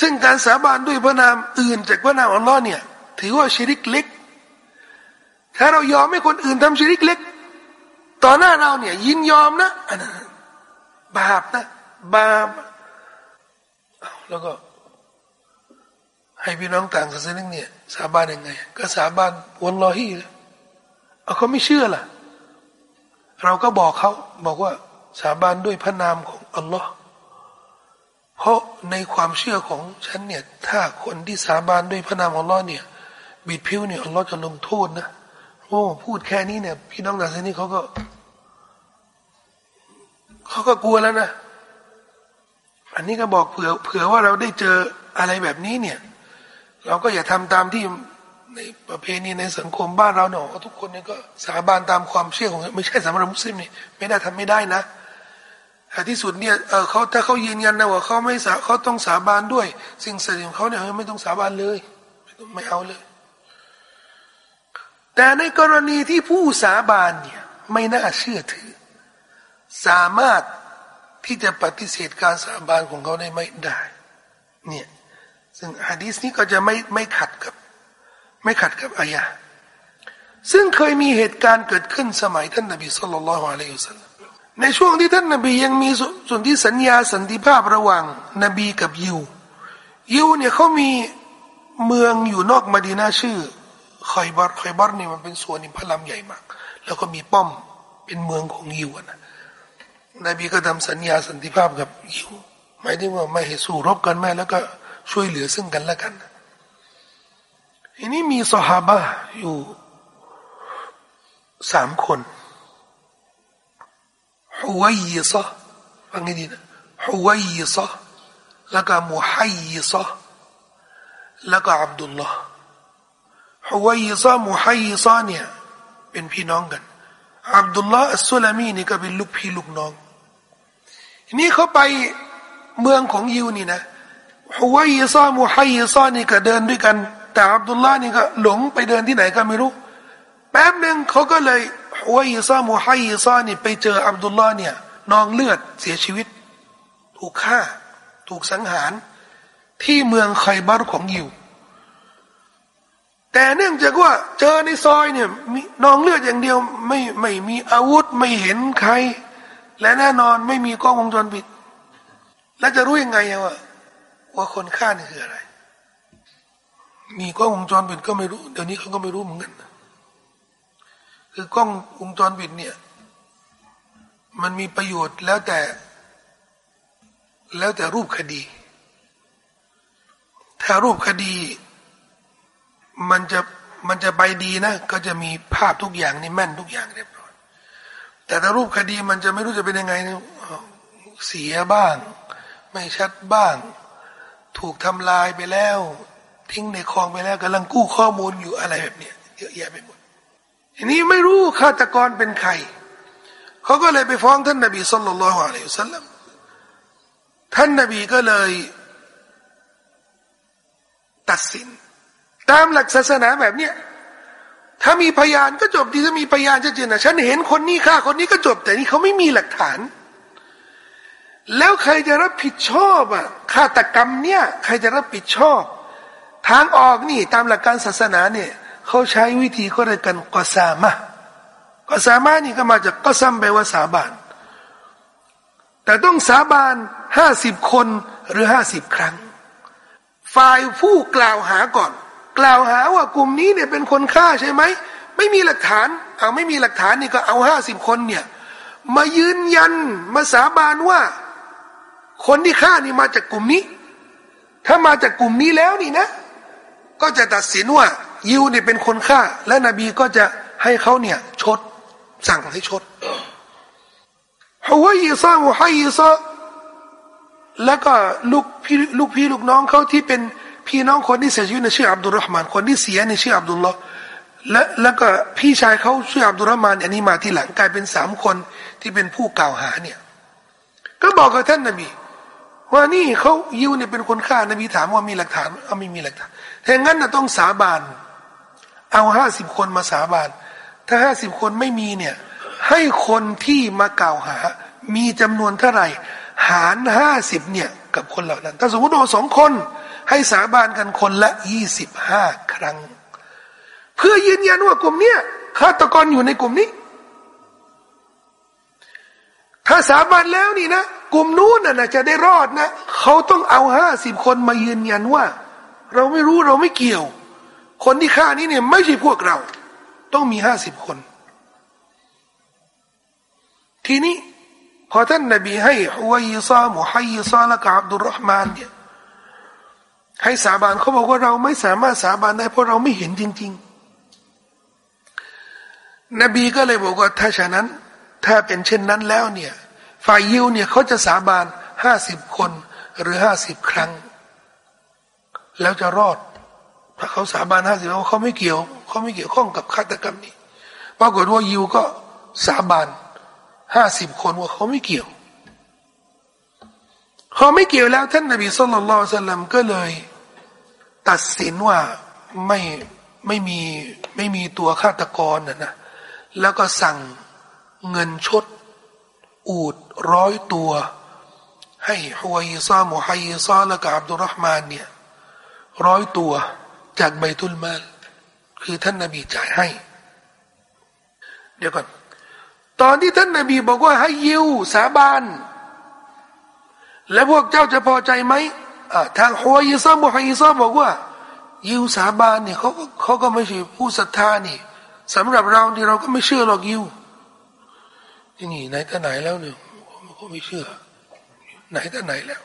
ซึ่งการสาบานด้วยพระนามอื่นจากพระนามอัลลอฮ์เนี่ยถือว่าชิริกเล็ก ถ้าเรายอมให้คนอื่นทำชิริกเล็ก ต่อหน้าเราเนี่ยยินยอมนะอันนั้นบาปนะบาปแล้วก็ ให้พี่น้องต่างศาสนาเนี่ย สาบานยังไง ก็สาบานวันลอฮีเลยเอาเขาไม่เชื่อล่ะ เราก็บอกเขาบอกว่าสาบานด้วยพระนามของอัลลอฮ์เพราะในความเชื่อของฉันเนี่ยถ้าคนที่สาบานด้วยพระนามอัลลอฮ์เนี่ยบิดผิวเนี่ยอัลลอฮ์จะลงโทษนะโอ้พูดแค่นี้เนี่ย พี่น้องต่างศาสนาเขาก็เขาก็กลัวแล้วนะ อันนี้ก็บอกเผื่อเผื่อว่าเราได้เจออะไรแบบนี้เนี่ย เราก็อย่าทำตามที่ในประเพณีในสังคมบ้านเราเนาะทุกคนเนี่ยก็สาบานตามความเชื่อของไม่ใช่สำหรับมุสลิมนี่ไม่ได้ทำไม่ได้นะแต่ที่สุดเนี่ยเออเขาถ้าเขายืนยันนะว่าเขาไม่สาเขาต้องสาบานด้วย สิ่งศักดิ์สิทธิ์ของเขาเนี่ยไม่ต้องสาบานเลย ไมไม่เอาเลย แต่ในกรณีที่ผู้สาบานเนี่ยไม่น่าเชื่อถือ สามารถที่จะปฏิเสธการสาบานของเขาได้ไม่ได้ เนี่ย ซึ่งฮะดีษนี้ก็จะไม่ไม่ขัดกับ ไม่ขัดกับอายะซึ่งเคยมีเหตุการณ์เกิดขึ้นสมัยท่านนบีสุลต่านละฮ์อะลัยฮุสซาลในช่วงที่ท่านนบียังมีส่วนที่สัญญาสันติภาพระหว่างนบีกับยิวยิวเนี่ยเขามีเมืองอยู่นอกมดีนาชื่อคอยบาร์คอยบาร์นี่มันเป็นสวนอินทผลัมใหญ่มาก แล้วก็มีป้อมเป็นเมืองของยิวนะนบีก็ทำสัญญาสันติภาพกับยิวหมายถึงว่าไม่ให้สู้รบกันแม่แล้วก็ ช่วยเหลือซึ่งกันและกันทีนี้มีสหาบะอยู่สามคนฮุวัยซะฟังให้ดีนะฮุวัยซะแล้วก็มุฮัยซะแล้วก็อับดุลลอฮ์ฮุวัยซะมุฮัยซะเนี่ยเป็นพี่น้องกันอับดุลลอฮ์อัสซุลามีนี่ก็เป็นลูกพี่ลูกน้องทีนี้เขาไปเมืองของยิวนี่นะ ฮุวัยซามุฮัยซานี่ก็เดินด้วยกัน แต่อับดุลลาห์นี่ก็หลงไปเดินที่ไหนก็ไม่รู้ แป๊บหนึ่งเขาก็เลยฮุวัยซามุฮัยซานี่ไปเจออับดุลลาห์เนี่ยนองเลือดเสียชีวิต ถูกฆ่า ถูกสังหาร ที่เมืองไคบารของยิวแต่เนื่องจากว่าเจอในซอยเนี่ยมีนองเลือดอย่างเดียวไม่ไม่มีอาวุธไม่เห็นใคร และแน่นอนไม่มีกล้องวงจรปิด แล้วจะรู้ยังไงว่า ว่าคนฆ่านี่คืออะไร มีกล้องวงจรปิดก็ไม่รู้ เดี๋ยวนี้เขาก็ไม่รู้เหมือนกันคือกล้องวงจรปิดเนี่ย มันมีประโยชน์แล้วแต่ แล้วแต่รูปคดี ถ้ารูปคดี มันจะมันจะไปดีนะ ก็จะมีภาพทุกอย่างนี่แม่นทุกอย่างเรียบร้อย แต่ถ้ารูปคดีมันจะไม่รู้จะเป็นยังไงเสียบ้าง ไม่ชัดบ้าง ถูกทำลายไปแล้ว ทิ้งในคลองไปแล้วกำลังกู้ข้อมูลอยู่อะไรแบบเนี้ยเยอะแยะไปหมดทีนี้ไม่รู้ฆาตกรเป็นใครเขาก็เลยไปฟ้องท่านนบีสุลต่านละฮ์อะลัยฮุสลามท่านนบีก็เลย ตัดสิน ตามหลักศาสนาแบบเนี้ยถ้ามีพยานก็จบดีถ้ามีพยานจะเจนนะฉันเห็นคนนี้ฆ่าคนนี้ก็จบ แต่นี่เขาไม่มีหลักฐาน แล้วใครจะรับผิดชอบอะฆาตกรรมเนี่ยใครจะรับผิดชอบ ทางออกนี่ตามหลักการศาสนาเนี่ยเขาใช้วิธีเขาเรียกกันกอซามะกอซามะนี่ก็มาจากกอซัมแปลว่าสาบาน แต่ต้องสาบานห้าสิบคนหรือห้าสิบครั้ง ฝ่ายผู้กล่าวหาก่อน กล่าวหาว่ากลุ่มนี้เนี่ยเป็นคนฆ่าใช่ไหมไม่มีหลักฐาน เอาไม่มีหลักฐานนี่ก็เอาห้าสิบคนเนี่ยมายืนยันมาสาบานว่า คนที่ฆ่านี่มาจากกลุ่มนี้ ถ้ามาจากกลุ่มนี้แล้วนี่นะ ก็จะตัดสินว่ายิวเนี่ยเป็นคนฆ่า และนบีก็จะให้เขาเนี่ยชด สั่งให้ชดฮาวายซามุฮัยซาแล้วก็ลูกพี่ลูกพี่ลูกน้องเขาที่เป็นพี่น้องคนที่เสียชีวิตในชื่ออับดุลรหมานคนที่เสียในชื่ออับดุลลอฮ์และแล้วก็พี่ชายเขาชื่ออับดุลรหมานอันนี้มาที่หลังกลายเป็นสามคนที่เป็นผู้กล่าวหาเนี่ย ก็บอกกับท่านนบี ว่านี่เขายิวเนี่ยเป็นคนฆ่านบีถามว่ามีหลักฐานเอาไม่มีหลักฐานถ้างั้นนะต้องสาบาน เอาห้าสิบคนมาสาบาน ถ้าห้าสิบคนไม่มีเนี่ย ให้คนที่มากล่าวหา มีจำนวนเท่าไหร่ หารห้าสิบเนี่ย กับคนเหล่านั้น ถ้าสมมติว่าสองคน ให้สาบานกันคนละยี่สิบห้าครั้ง เพื่อยืนยันว่ากลุ่มเนี้ยฆาตกรอยู่ในกลุ่มนี้ ถ้าสาบานแล้วนี่นะ กลุ่มนู้นน่ะจะได้รอดนะเขาต้องเอาห้าสิบคนมายืนยันว่า เราไม่รู้เราไม่เกี่ยว คนที่ฆ่านี้เนี่ยไม่ใช่พวกเรา ต้องมีห้าสิบคน ทีนี้พอท่านนบีให้ฮุวยซามุฮัยซาและกับอับดุลรห์มานเนี่ยให้สาบานเขาบอกว่าเราไม่สามารถสาบานได้เพราะเราไม่เห็นจริง ๆ นบีก็เลยบอกว่าถ้าฉะนั้น ถ้าเป็นเช่นนั้นแล้วเนี่ย ฝ่ายยิวเนี่ยเขาจะสาบานห้าสิบคนหรือห้าสิบครั้ง แล้วจะรอด ถ้าเขาสาบานห้าสิบแล้วเขาไม่เกี่ยว เขาไม่เกี่ยวข้องกับฆาตกรรมนี้ปรากฏว่ายิวก็สาบานห้าสิบคนว่าเขาไม่เกี่ยวเขาไม่เกี่ยวแล้วท่านนบีสุลต่านสัลลัมก็เลย ตัดสินว่าไม่ไม่มีไม่มีตัวฆาตกรนะนะแล้วก็สั่งเงินชด อูดร้อยตัว ให้ฮุยซามุฮัยซาและกับอับดุลรหมานเนี่ยร้อยตัวจากใบตุลมาลคือท่านนาบีจ่ายให้ เดี๋ยวก่อน ตอนที่ท่านนาบีบอกว่าให้ยิวสาบานและพวกเจ้าจะพอใจไหมทางฮุยซามุฮัยซาบอกว่า ยิวสาบานเนี่ยเขาเขาก็ไม่ใช่ผู้ศรัทธานี่สำหรับเราที่เราก็ไม่เชื่อหรอกยิว ที่นี่ไหนแต่ไหนแล้วเนี่ยผมไม่เชื่อ ไหนแต่ไหนแล้ว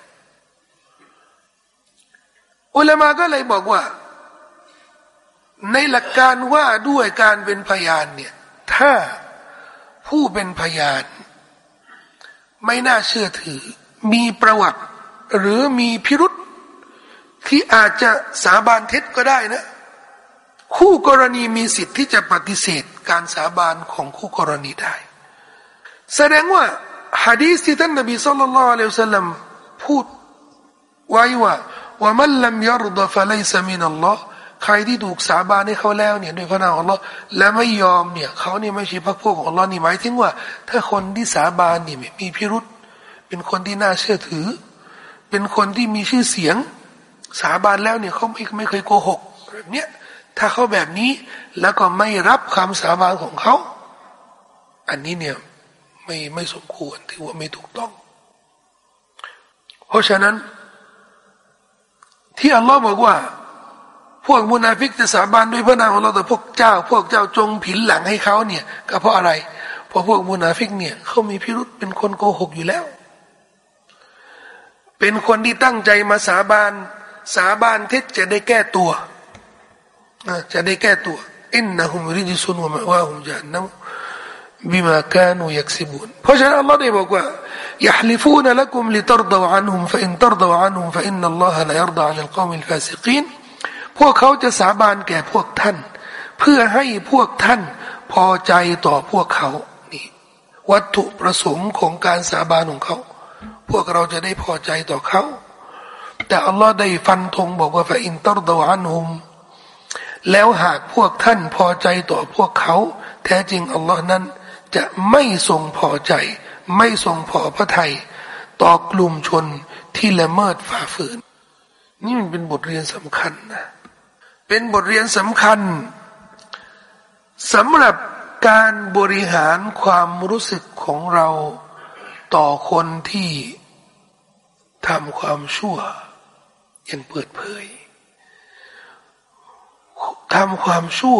อุลามาก็เลยบอกว่า ในหลักการว่าด้วยการเป็นพยานเนี่ย ถ้าผู้เป็นพยาน ไม่น่าเชื่อถือ มีประวัติ หรือมีพิรุษที่อาจจะสาบานเท็จก็ได้นะ คู่กรณีมีสิทธิ์ที่จะปฏิเสธการสาบานของคู่กรณีได้ แสดงว่าฮะดีสที่ท่านนบีสุลต่านละอัลสัลลัมพูดไว้ว่าว่ามันลัมยรดฟะไลซามินัลลอฮ์ใครที่ถูกสาบานให้เขาแล้วเนี่ยด้วยพระนามอัลลอฮ์และไม่ยอมเนี่ยเขาเนี่ยไม่ใช่พระพวกของอัลลอฮ์นี่หมายถึงว่า ถ้าคนที่สาบานนี่มีพิรุษเป็นคนที่น่าเชื่อถือ เป็นคนที่มีชื่อเสียง สาบานแล้วเนี่ยเขาไม่ไม่เคยโกหกแบบเนี้ยถ้าเขาแบบนี้แล้วก็ไม่รับคำสาบานของเขา อันนี้เนี่ย ไม่ไม่สมควรถือว่าไม่ถูกต้อง เพราะฉะนั้น ที่อัลลอฮ์บอกว่า พวกมุนาฟิกจะสาบานด้วยพระนามของเราแต่พวกเจ้า พวกเจ้าจงผินหลังให้เขาเนี่ยก็เพราะอะไร เพราะพวกมุนาฟิกเนี่ยเขามีพิรุษเป็นคนโกหกอยู่แล้ว เป็นคนที่ตั้งใจมาสาบานสาบานเท็จจะได้แก้ตัวจะได้แก้ตัวإنهم رجس ومأواهم جهنم بما كانوا يكسبون เพราะฉะนั้นอัลลอฮ์ได้บอกว่าيحلفون لكم لترضوا عنهم فإن ترضوا عنهم فإن الله لا يرضى عن القوم الفاسقين พวกเขาจะสาบานแก่พวกท่าน เพื่อให้พวกท่านพอใจต่อพวกเขานี่วัตถุประสงค์ของการสาบานของเขา พวกเราจะได้พอใจต่อเขา แต่อัลลอฮ์ได้ฟันธงบอกว่าฟะอินตรดาวอันฮุมแล้วหากพวกท่านพอใจต่อพวกเขา แท้จริงอัลลอฮ์นั้น จะไม่ทรงพอใจ ไม่ทรงพอพระทัยต่อกลุ่มชนที่ละเมิดฝ่าฝืน นี่มันเป็นบทเรียนสำคัญนะเป็นบทเรียนสำคัญสำหรับการบริหารความรู้สึกของเราต่อคนที่ทำความชั่วอย่างเปิดเผยทำความชั่ว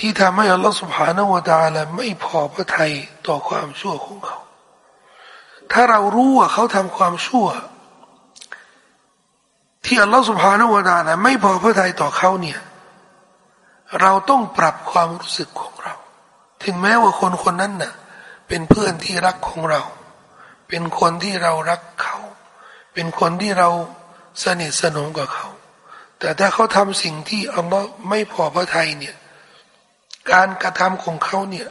ที่ทำให้อัลลอฮฺสุบฮานาวะตาละไม่พอพระทัยต่อความชั่วของเขา ถ้าเรารู้ว่าเขาทำความชั่ว ที่อัลลอฮฺสุบฮานาวะตาละไม่พอพระทัยต่อเขาเนี่ย เราต้องปรับความรู้สึกของเรา ถึงแม้ว่าคนคนนั้นน่ะ เป็นเพื่อนที่รักของเรา เป็นคนที่เรารักเขา เป็นคนที่เราสนิทสนมกับเขา แต่ถ้าเขาทำสิ่งที่อัลลอฮ์ไม่พอพระทัยเนี่ย การกระทำของเขาเนี่ย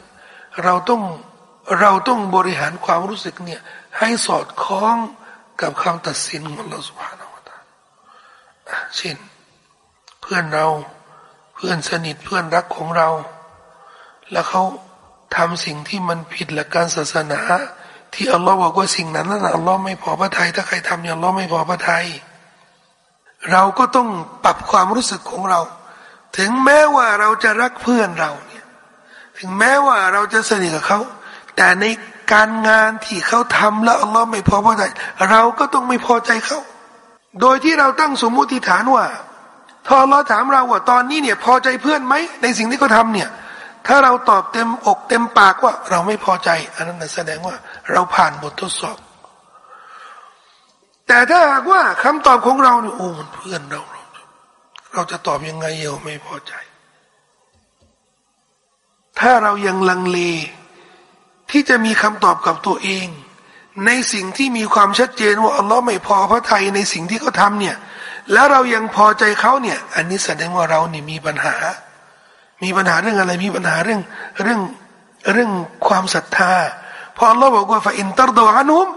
เราต้องเราต้องบริหารความรู้สึกเนี่ยให้สอดคล้องกับคำตัดสินของเราสุภาพนวตาเช่น เพื่อนเราเพื่อนสนิทเพื่อนรักของเรา แล้วเขาทำสิ่งที่มันผิดหลักการศาสนา ที่อัลลอฮ์บอกว่าสิ่งนั้นนั้นอัลลอฮ์ไม่พอพระทัยถ้าใครทำอย่างอัลลอฮ์ไม่พอพระทัยเราก็ต้องปรับความรู้สึกของเรา ถึงแม้ว่าเราจะรักเพื่อนเราเนี่ย ถึงแม้ว่าเราจะสนิทกับเขา แต่ในการงานที่เขาทำแล้วอัลลอฮ์ไม่พอพระทัยเราก็ต้องไม่พอใจเขา โดยที่เราตั้งสมมุติฐานว่าถ้าเราถามเราว่าตอนนี้เนี่ย พอใจเพื่อนไหมในสิ่งที่เขาทาเนี่ย ถ้าเราตอบเต็มอกเต็มปากว่า เราไม่พอใจ อันนั้นแสดงว่า เราผ่านบททดสอบ แต่ถ้าหากว่าคำตอบของเราเนี่ยโอ้มันเพื่อนเรา เราจะตอบยังไงเราไม่พอใจ ถ้าเรายังลังเล ที่จะมีคำตอบกับตัวเอง ในสิ่งที่มีความชัดเจนว่าอัลลอฮ์ไม่พอพระทัยในสิ่งที่เขาทำเนี่ย แล้วเรายังพอใจเขาเนี่ย อันนี้แสดงว่าเราเนี่ยมีปัญหา มีปัญหาเรื่องอะไรมีปัญหาเรื่องเรื่องเรื่องความศรัทธาพอเราบอกว่าفإن ترضوا عنهم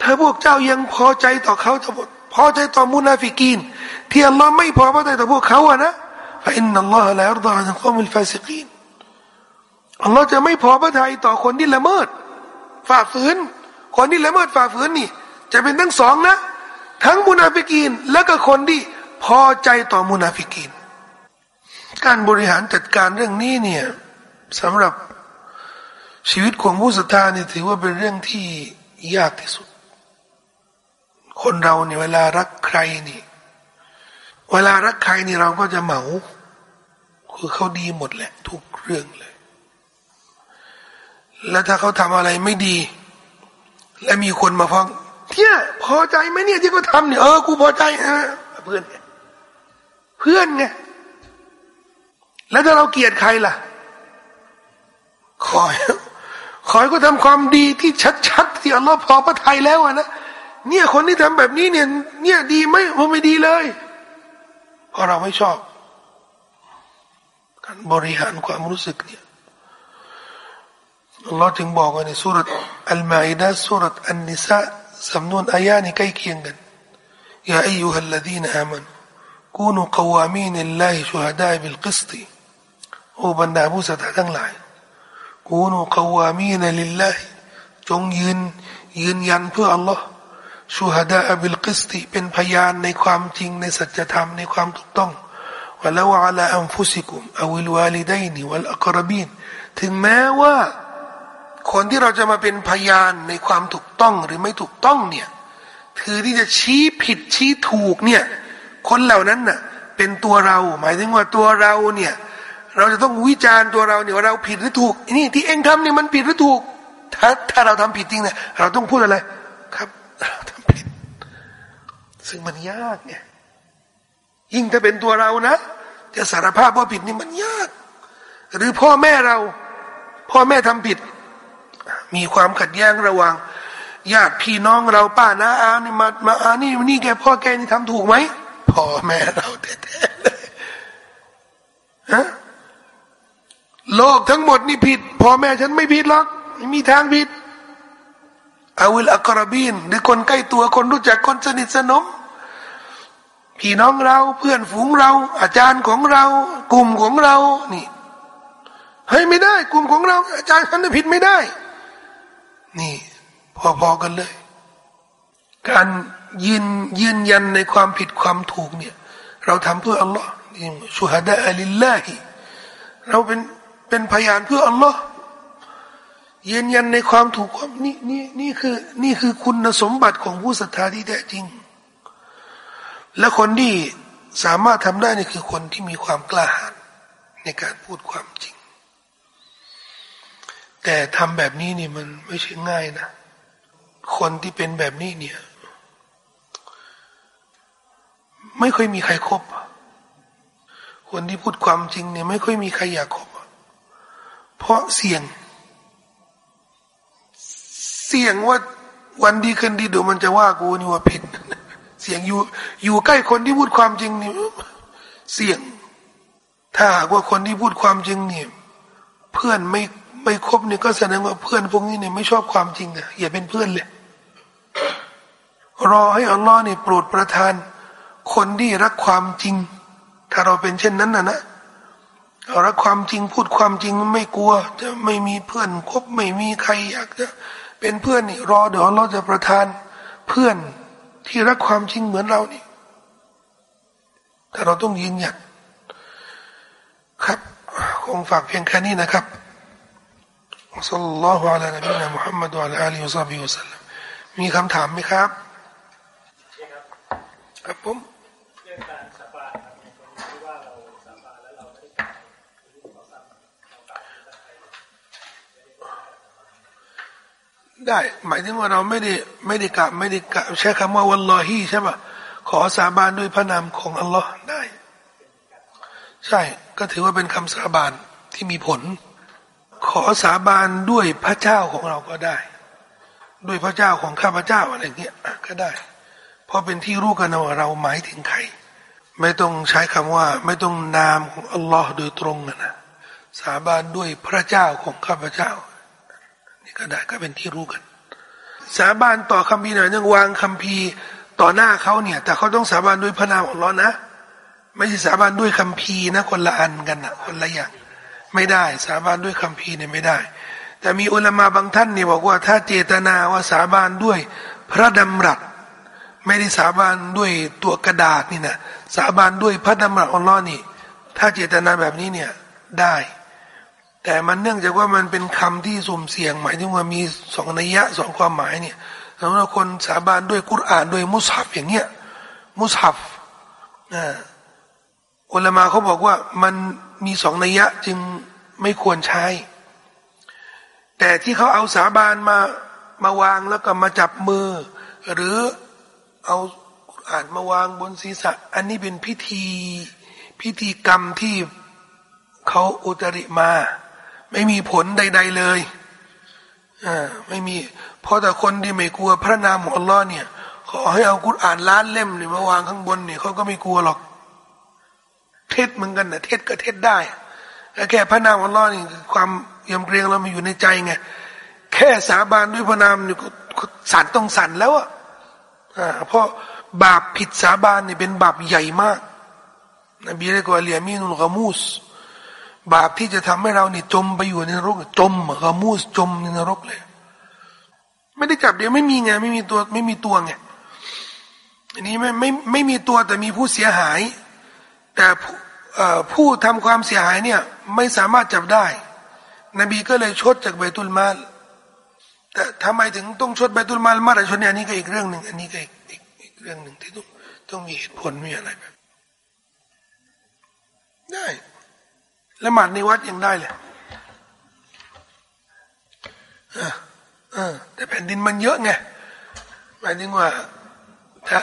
ถ้าพวกเจ้ายังพอใจต่อเขาจะ พอใจต่อมุนาฟิกีนที่อัลลอฮ์ไม่พอพระทัยต่อพวกเขาอะนะفإن الله لا يرضى عن القوم الفاسقينอัลลอฮ์จะไม่พอพระทัยต่อคนที่ละเมิด ฝ่าฝืน คนที่ละเมิดฝ่าฝืนนี่ จะเป็นทั้งสองนะ ทั้งมุนาฟิกีน และก็คนที่พอใจต่อมุนาฟิกีน การบริหารจัดการเรื่องนี้เนี่ยสำหรับชีวิตของผู้ศรัทธาเนี่ยถือว่าเป็นเรื่องที่ยากที่สุด คนเราเนี่ยเวลารักใครนี่ เวลารักใครนี่เราก็จะเหมา คือเขาดีหมดแหละ ทุกเรื่องเลย แล้วถ้าเขาทำอะไรไม่ดี และมีคนมาฟังเนี่ยพอใจไหมเนี่ยที่เขาทำเนี่ยเออกูพอใจนะเพื่อนเพื่อนไงแล้วถ้าเราเกลียดใครล่ะขอขอให้เขาทำความดีที่ชัดๆที่อัลลอฮ์พอพระทัยแล้วนะ เนี่ยคนที่ทำแบบนี้เนี่ย เนี่ยดีไหมมันไม่ดีเลยเพราะเราไม่ชอบ การบริหารความรู้สึกเนี่ยอัลลอฮ์จึงบอกว่าในสูเราะฮฺอัลมาอิดะฮฺสูเราะฮฺอันนิสาสำนวนอายานี่ใกล้เคียงกันيا أيها الذين آمنوا كونوا قوامين لله شهداء بالقسطโอบรรดาผู้ศรัทธาทั้งหลายكونوا قوامين للهจงยืนยืนยันเพื่ออัลลอฮ์ ชูฮดาบิลกิสติเป็นพยานในความจริงในสัจธรรมในความถูกต้องวะลาวะลาอัมฟุสิกุมอวิลวาลิดัยนีวัลอักรบีนถึงแม้ว่า คนที่เราจะมาเป็นพยานในความถูกต้องหรือไม่ถูกต้องเนี่ยคือที่จะชี้ผิดชี้ถูกเนี่ย คนเหล่านั้นน่ะ เป็นตัวเรา หมายถึงว่าตัวเราเนี่ย เราจะต้องวิจารณ์ตัวเราเนี่ยว่าเราผิดหรือถูกนี่ที่เองทำเนี่ยมันผิดหรือถูก ถ้าถ้าเราทำผิดจริงเนี่ยเราต้องพูดอะไรครับ ซึ่งมันยากเนี่ยยิ่งถ้าเป็นตัวเรานะจะสารภาพว่าผิดนี่มันยาก หรือพ่อแม่เรา พ่อแม่ทำผิด มีความขัดแย้งระหว่างญาติพี่น้องเราป้าน้าอานี่มามาอานี่นี่แกพ่อแกนี่ทำถูกไหมพ่อแม่เราแท้ๆเลยฮะโลกทั้งหมดนี่ผิดพ่อแม่ฉันไม่ผิดหรอกไม่มีทางผิดอาวิลอักรบีนหรือคนใกล้ตัวคนรู้จักคนสนิทสนม พี่น้องเราเพื่อนฝูงเรา อาจารย์ของเรา กลุ่มของเรานี่เฮ้ยไม่ได้ กลุ่มของเรา อาจารย์ฉันผิดไม่ได้ นี่พอๆกันเลย การยืนยืนยันในความผิดความถูกเนี่ย เราทำเพื่ออัลลอฮ์ชูฮัดะอัลิลลาฮิเราเป็นเป็นพยานเพื่ออัลลอฮ์ยืนยันในความถูกความนี่นี่นี่คือ นี่คือคุณสมบัติของผู้ศรัทธาที่แท้จริง และคนที่สามารถทำได้นี่คือคนที่มีความกล้าหาญในการพูดความจริง แต่ทำแบบนี้นี่มันไม่ใช่ง่ายนะ คนที่เป็นแบบนี้เนี่ย ไม่ค่อยมีใครครบคนที่พูดความจริงเนี่ยไม่ค่อยมีใครอยากคบเพราะเสี่ยง เสี่ยงว่าวันดีคืนดีเดี๋ยวมันจะว่ากูนี่ว่าผิด เสี่ยงอยู่ อยู่ใกล้คนที่พูดความจริงนี่เสี่ยง ถ้าหากว่าคนที่พูดความจริงเนี่ยเพื่อนไม่ไม่คบเนี่ยก็แสดงว่าเพื่อนพวกนี้เนี่ยไม่ชอบความจริงอะอย่าเป็นเพื่อนเลยรอให้อัลลอฮ์เนี่ยโปรดประทาน คนที่รักความจริง ถ้าเราเป็นเช่นนั้นนะนะรักความจริงพูดความจริงไม่กลัว จะไม่มีเพื่อนคบไม่มีใครอยากจะ เป็นเพื่อนนี่รอเดี๋ยวเราจะประทานเพื่อน ที่รักความจริงเหมือนเรานี่แต่เราต้องยืนหยัดครับคงฝากเพียงแค่นี้นะครับ صلى الله على نبينا محمد وعلى آله وصحبه وسلم มีคำถามไหมครับ ครับผม ได้ หมายถึงว่าเราไม่ได้ไม่ได้กะไม่ได้กะใช้คำว่าวัลลอฮีใช่ปะขอสาบานด้วยพระนามของอัลลอฮ์ได้ ใช่ก็ถือว่าเป็นคำสาบานที่มีผล ขอสาบานด้วยพระเจ้าของเราก็ได้ ด้วยพระเจ้าของข้าพเจ้าอะไรเงี้ยก็ได้ เพราะเป็นที่รู้กันว่าเราหมายถึงใคร ไม่ต้องใช้คำว่า ไม่ต้องนามของอัลลอฮ์โดยตรงนะสาบานด้วยพระเจ้าของข้าพเจ้า นี่ก็ได้ก็เป็นที่รู้กัน สาบานต่อคำพีหน่อยยังวางคำพีต่อหน้าเขาเนี่ย แต่เขาต้องสาบานด้วยพระนามของเรานะ ไม่ใช่สาบานด้วยคำพีนะ คนละอันกันนะคนละอย่างไม่ได้ สาบานด้วยคำพีเนี่ยไม่ได้ แต่มีอุลามาบางท่านเนี่ยบอกว่า ถ้าเจตนาว่าสาบานด้วยพระดำรัสไม่ได้สาบานด้วยตัวกระดาษนี่นะสาบานด้วยพระดำรัสอัลลอฮ์นี่ ถ้าเจตนาแบบนี้เนี่ยได้ แต่มันเนื่องจากว่ามันเป็นคำที่สุ่มเสี่ยงหมายถึงว่ามีสองนัยยะสองความหมายเนี่ยสำหรับคนสาบานด้วยกุรอานด้วยมุสฮับอย่างเงี้ยมุสฮับอ่าอุลามาเขาบอกว่ามันมีสองนัยยะจึงไม่ควรใช้ แต่ที่เขาเอาสาบานมามาวางแล้วก็มาจับมือ หรือเอาอ่านมาวางบนศีรษะ อันนี้เป็นพิธีพิธีกรรมที่เขาอุตริมา ไม่มีผลใด ๆเลยอ่าไม่มีเพราะแต่คนที่ไม่กลัวพระนามของอัลลอฮ์เนี่ยขอให้เอากุรอานล้านเล่มเนี่ยมาวางข้างบนเนี่ยเขาก็ไม่กลัวหรอก เทศเหมือนกันนะเทศก็เทศได้แค่พระนามอัลลอฮ์นี่ความยำเกรงเรามาอยู่ในใจไงแค่สาบานด้วยพระนามเนี่ยสั่นต้องสั่นแล้วอะอ่าเพราะบาปผิดสาบานเนี่ยเป็นบาปใหญ่มากนบีเรียกว่าเลียมีนุลกามูส บาปที่จะทำให้เราเนี่ยจมไปอยู่ในนรก จมกามูสจมในนรกเลย ไม่ได้จับเดียวไม่มีไงไม่มีตัวไม่มีตัวไงอันนี้ไม่ไม่ไม่มีตัวแต่มีผู้เสียหาย แต่ผู้ทำความเสียหายเนี่ย ไม่สามารถจับได้ นบีก็เลยชดจากใบตุลมาลแต่ทำไมถึงต้องชดใบตุลมาลมาแต่ชนเนี่ยอันนี้ก็อีกเรื่องหนึ่งอันนี้ก็อีกอีกอีกเรื่องหนึ่งที่ต้องต้องมีเหตุผลมีอะไรแบบได้ ละหมาดในวัดยังได้เลยเออแต่แผ่นดินมันเยอะไงหมายถึงว่าถ้า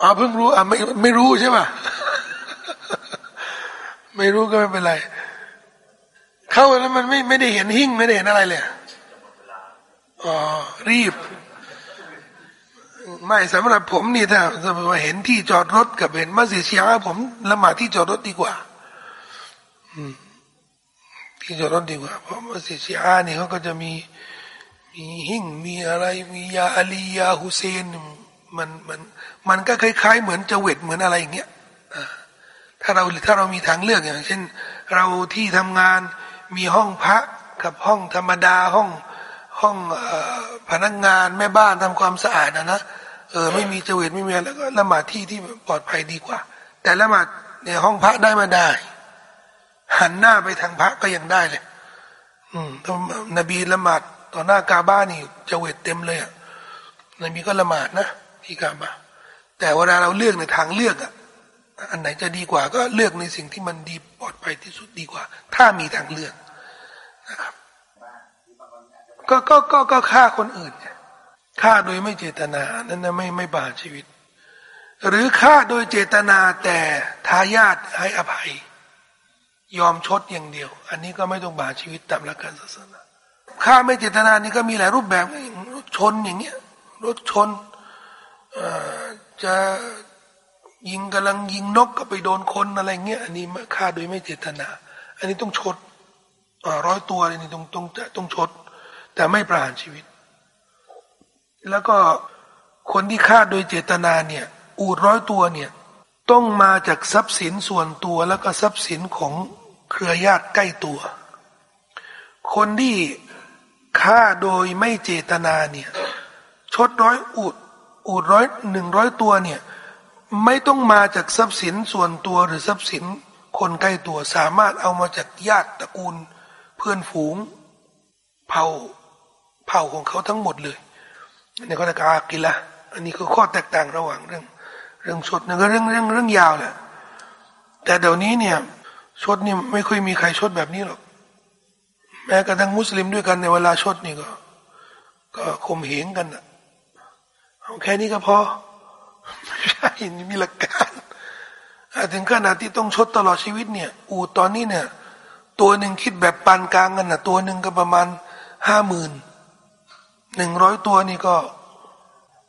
อ๋อเพิ่งรู้อะไม่ไม่รู้ใช่ป่ะไม่รู้ก็ไม่เป็นไร เข้าแล้วมันไม่ไม่ได้เห็นหิ่งไม่ได้เห็นอะไรเลยอ๋อรีบ ไม่สำหรับผมนี่ถ้าเห็นที่จอดรถกับเห็นมัสยิดเชียงผมละหมาดที่จอดรถดีกว่า ที่จอดรถดีกว่าเพราะมัสยิดชีอานี่เขาก็จะมีมีหิ่งมีอะไรมียาอาลียาฮุเซนมันมันมันก็คล้าย ๆ เหมือนจเวตเหมือนอะไรอย่างเงี้ยถ้าเราถ้าเรามีทางเลือกอย่าง เช่น เราที่ทำงานมีห้องพักกับห้องธรรมดาห้องห้องพนักงานแม่บ้านทำความสะอาดนะนะเออไม่มีจเวตไม่มีแล้วก็ละหมาดที่ที่ปลอดภัยดีกว่า แต่ละหมาดในห้องพักได้มาได้ หันหน้าไปทางพระก็ยังได้เลย อืมนบีละหมาดต่อหน้ากาบ้านี่จะเวทเต็มเลยอะนบีก็ละหมาดนะที่กาบ้าแต่เวลาเราเลือกในทางเลือกอะอันไหนจะดีกว่า ก็เลือกในสิ่งที่มันดีปลอดภัยที่สุดดีกว่า ถ้ามีทางเลือกนะครับก็ก็ก็ก็ฆ่าคนอื่นฆ่าโดยไม่เจตนานั้นนะไม่ไม่บาดชีวิต หรือฆ่าโดยเจตนาแต่ทายาทให้อภัย ยอมชดอย่างเดียว อันนี้ก็ไม่ต้องบาชีวิตตามหลักการศาสนาฆ่าไม่เจตนานี่ก็มีหลายรูปแบบรถชนอย่างเงี้ยรถชนจะยิงกำลังยิงนกก็ไปโดนคนอะไรเงี้ยอันนี้ฆ่าโดยไม่เจตนา อันนี้ต้องชดร้อยตัวนี่ต้องต้องต้องชด แต่ไม่ประหารชีวิต แล้วก็คนที่ฆ่าโดยเจตนาเนี่ย อูดร้อยตัวเนี่ย ต้องมาจากทรัพย์สินส่วนตัวแล้วก็ทรัพย์สินของเครือญาติใกล้ตัว คนที่ฆ่าโดยไม่เจตนาเนี่ยชดร้อยอูดอูดร้อยหนึ่งร้อยตัวเนี่ยไม่ต้องมาจากทรัพย์สินส่วนตัวหรือทรัพย์สินคนใกล้ตัวสามารถเอามาจากญาติตระกูล เพื่อนฝูงเผ่าเผ่าของเขาทั้งหมดเลยนี่ก็เรียกากิละอันนี้คือข้อแตกต่างระหว่างเรื่อง เรื่องชดนี่ก็เรื่องเรื่องเรื่องยาวแหละแต่เดี๋ยวนี้เนี่ยชดนี่ไม่ค่อยมีใครชดแบบนี้หรอก แม้กระทั่งมุสลิมด้วยกันในเวลาชดนี่ก็ ก็ข่มเหงกันอะเอาแค่นี้ก็พอไม่ใช่มีหลักการถึงขนาดที่ต้องชดตลอดชีวิตเนี่ย อูตอนนี้เนี่ย ตัวหนึ่งคิดแบบปานกลางกันนะตัวหนึ่งก็ประมาณห้าหมื่นหนึ่งร้อยตัวนี่ก็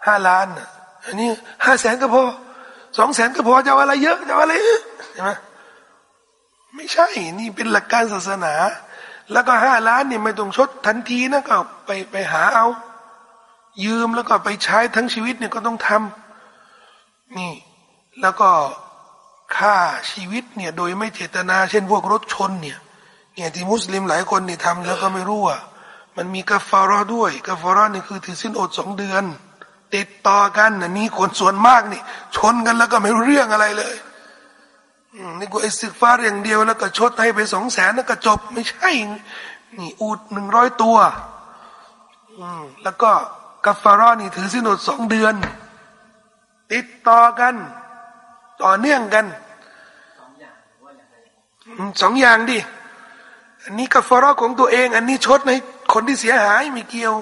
ห้าล้านอะ อันนี้ห้าแสนก็พอสองแสนก็พอจะเอาอะไรเยอะจะเอาอะไรใช่ไหมไม่ใช่นี่เป็นหลักการศาสนา แล้วก็ห้าล้านเนี่ยไม่ต้องชดทันทีนะก็ไปไปหาเอา ยืมแล้วก็ไปใช้ทั้งชีวิตเนี่ยก็ต้องทำนี่ แล้วก็ฆ่าชีวิตเนี่ยโดยไม่เจตนา เช่นพวกรถชนเนี่ยเนี่ยที่มุสลิมหลายคนเนี่ยทำแล้วก็ไม่รู้ว่ามันมีกาฟารอด้วยกาฟารอนี่คือถือสิ้นอดสองเดือน ติดต่อกันนะนี่คนส่วนมากนี่ ชนกันแล้วก็ไม่รู้เรื่องอะไรเลยนี่กูไอ้สึกฟ้าอย่างเดียวแล้วก็ชดให้ไปสองแสนแล้วก็จบไม่ใช่ นี่อูดหนึ่งร้อยตัวอืมแล้วก็กาฟารอนี่ถือสินอดสองเดือน ติดต่อกัน ต่อเนื่องกันสองอย่างดิ อันนี้กัฟฟารอของตัวเอง อันนี้ชดในคนที่เสียหายไม่เกี่ยว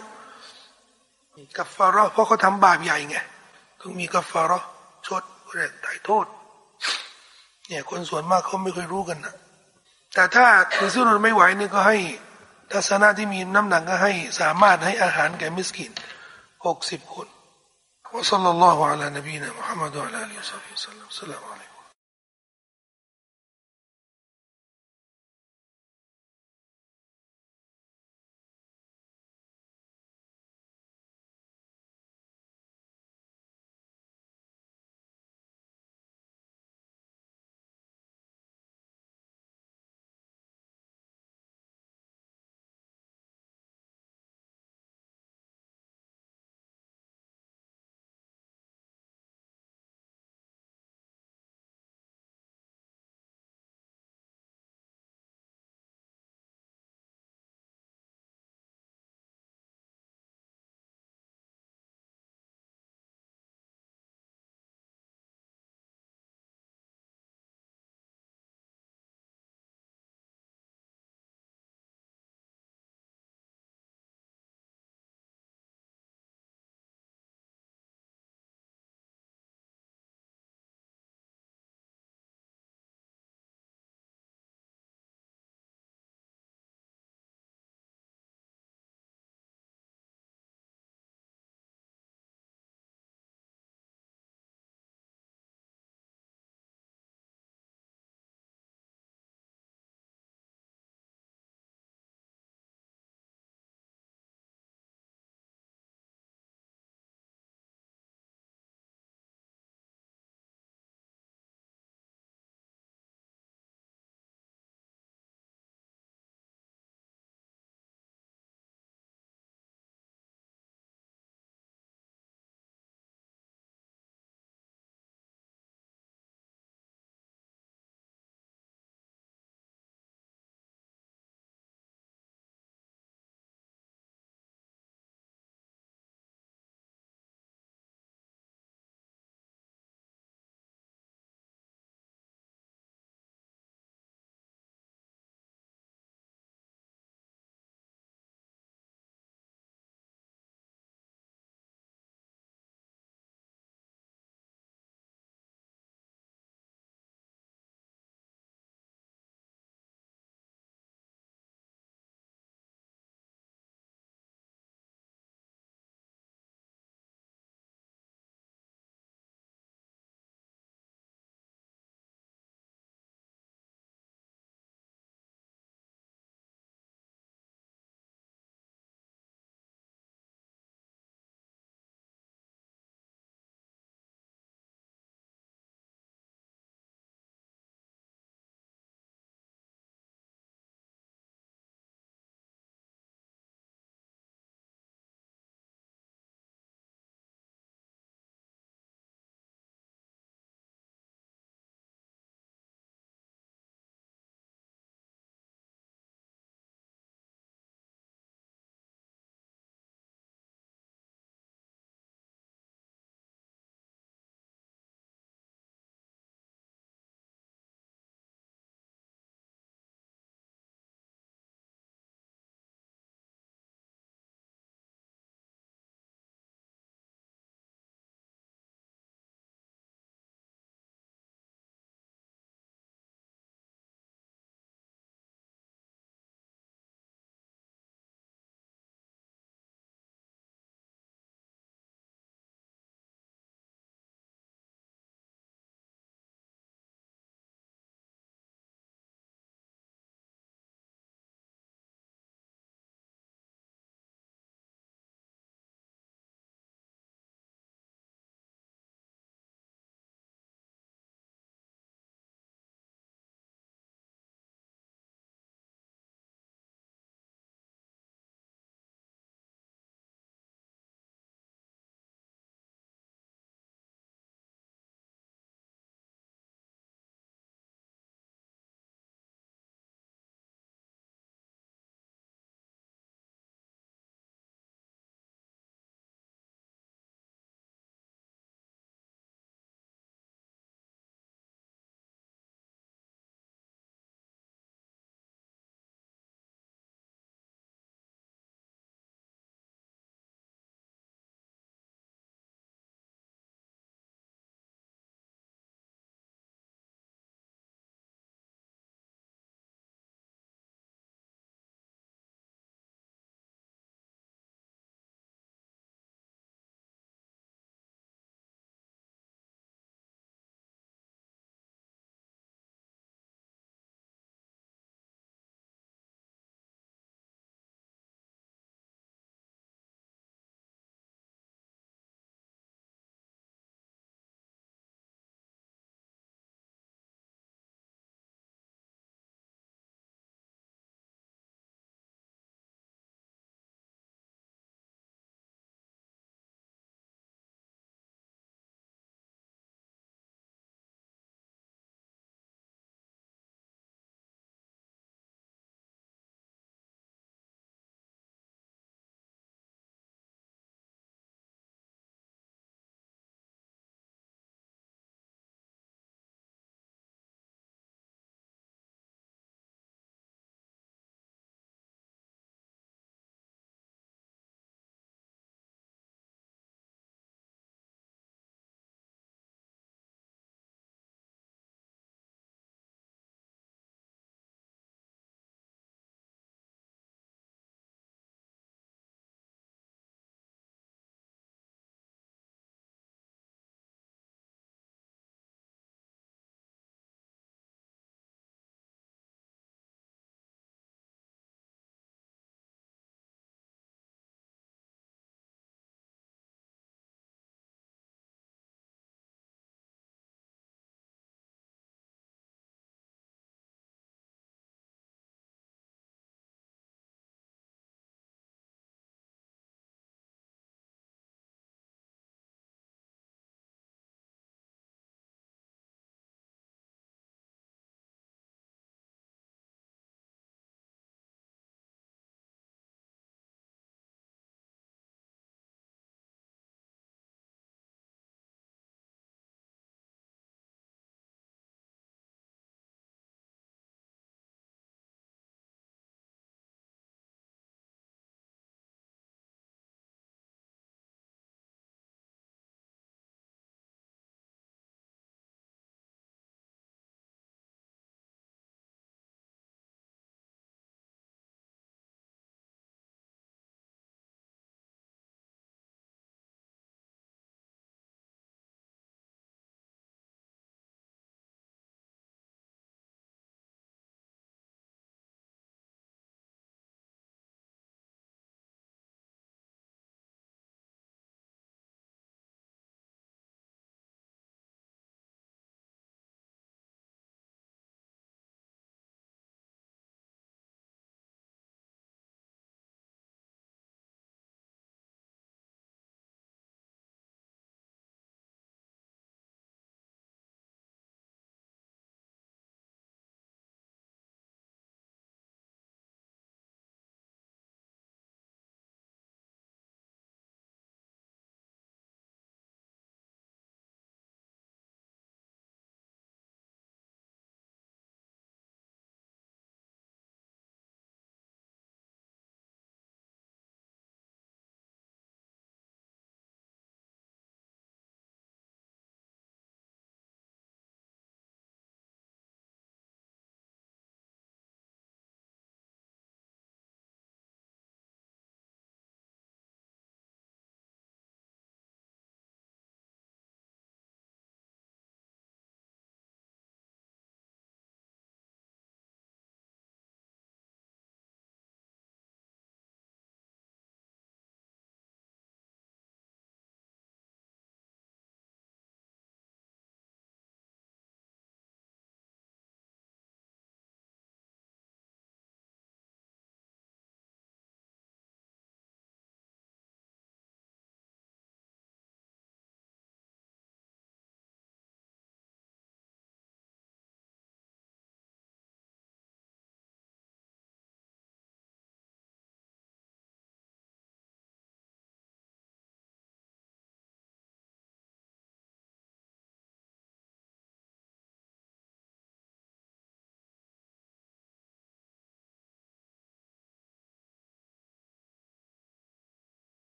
กัฟฟารอเพราะเขาทำบาปใหญ่ไงต้องมีกัฟฟารอชดเรียกไถ่โทษ เนี่ยคนส่วนมากเขาไม่เคยรู้กันนะแต่ถ้าถือสุนไม่ไหวนี่ก็ให้ทัศนะที่มีน้ำหนักก็ให้สามารถให้อาหารแก่มิสกินหกสิบคน وصلى الله على نبينا محمد وعلى اله وصحبه وسلم السلام عليكم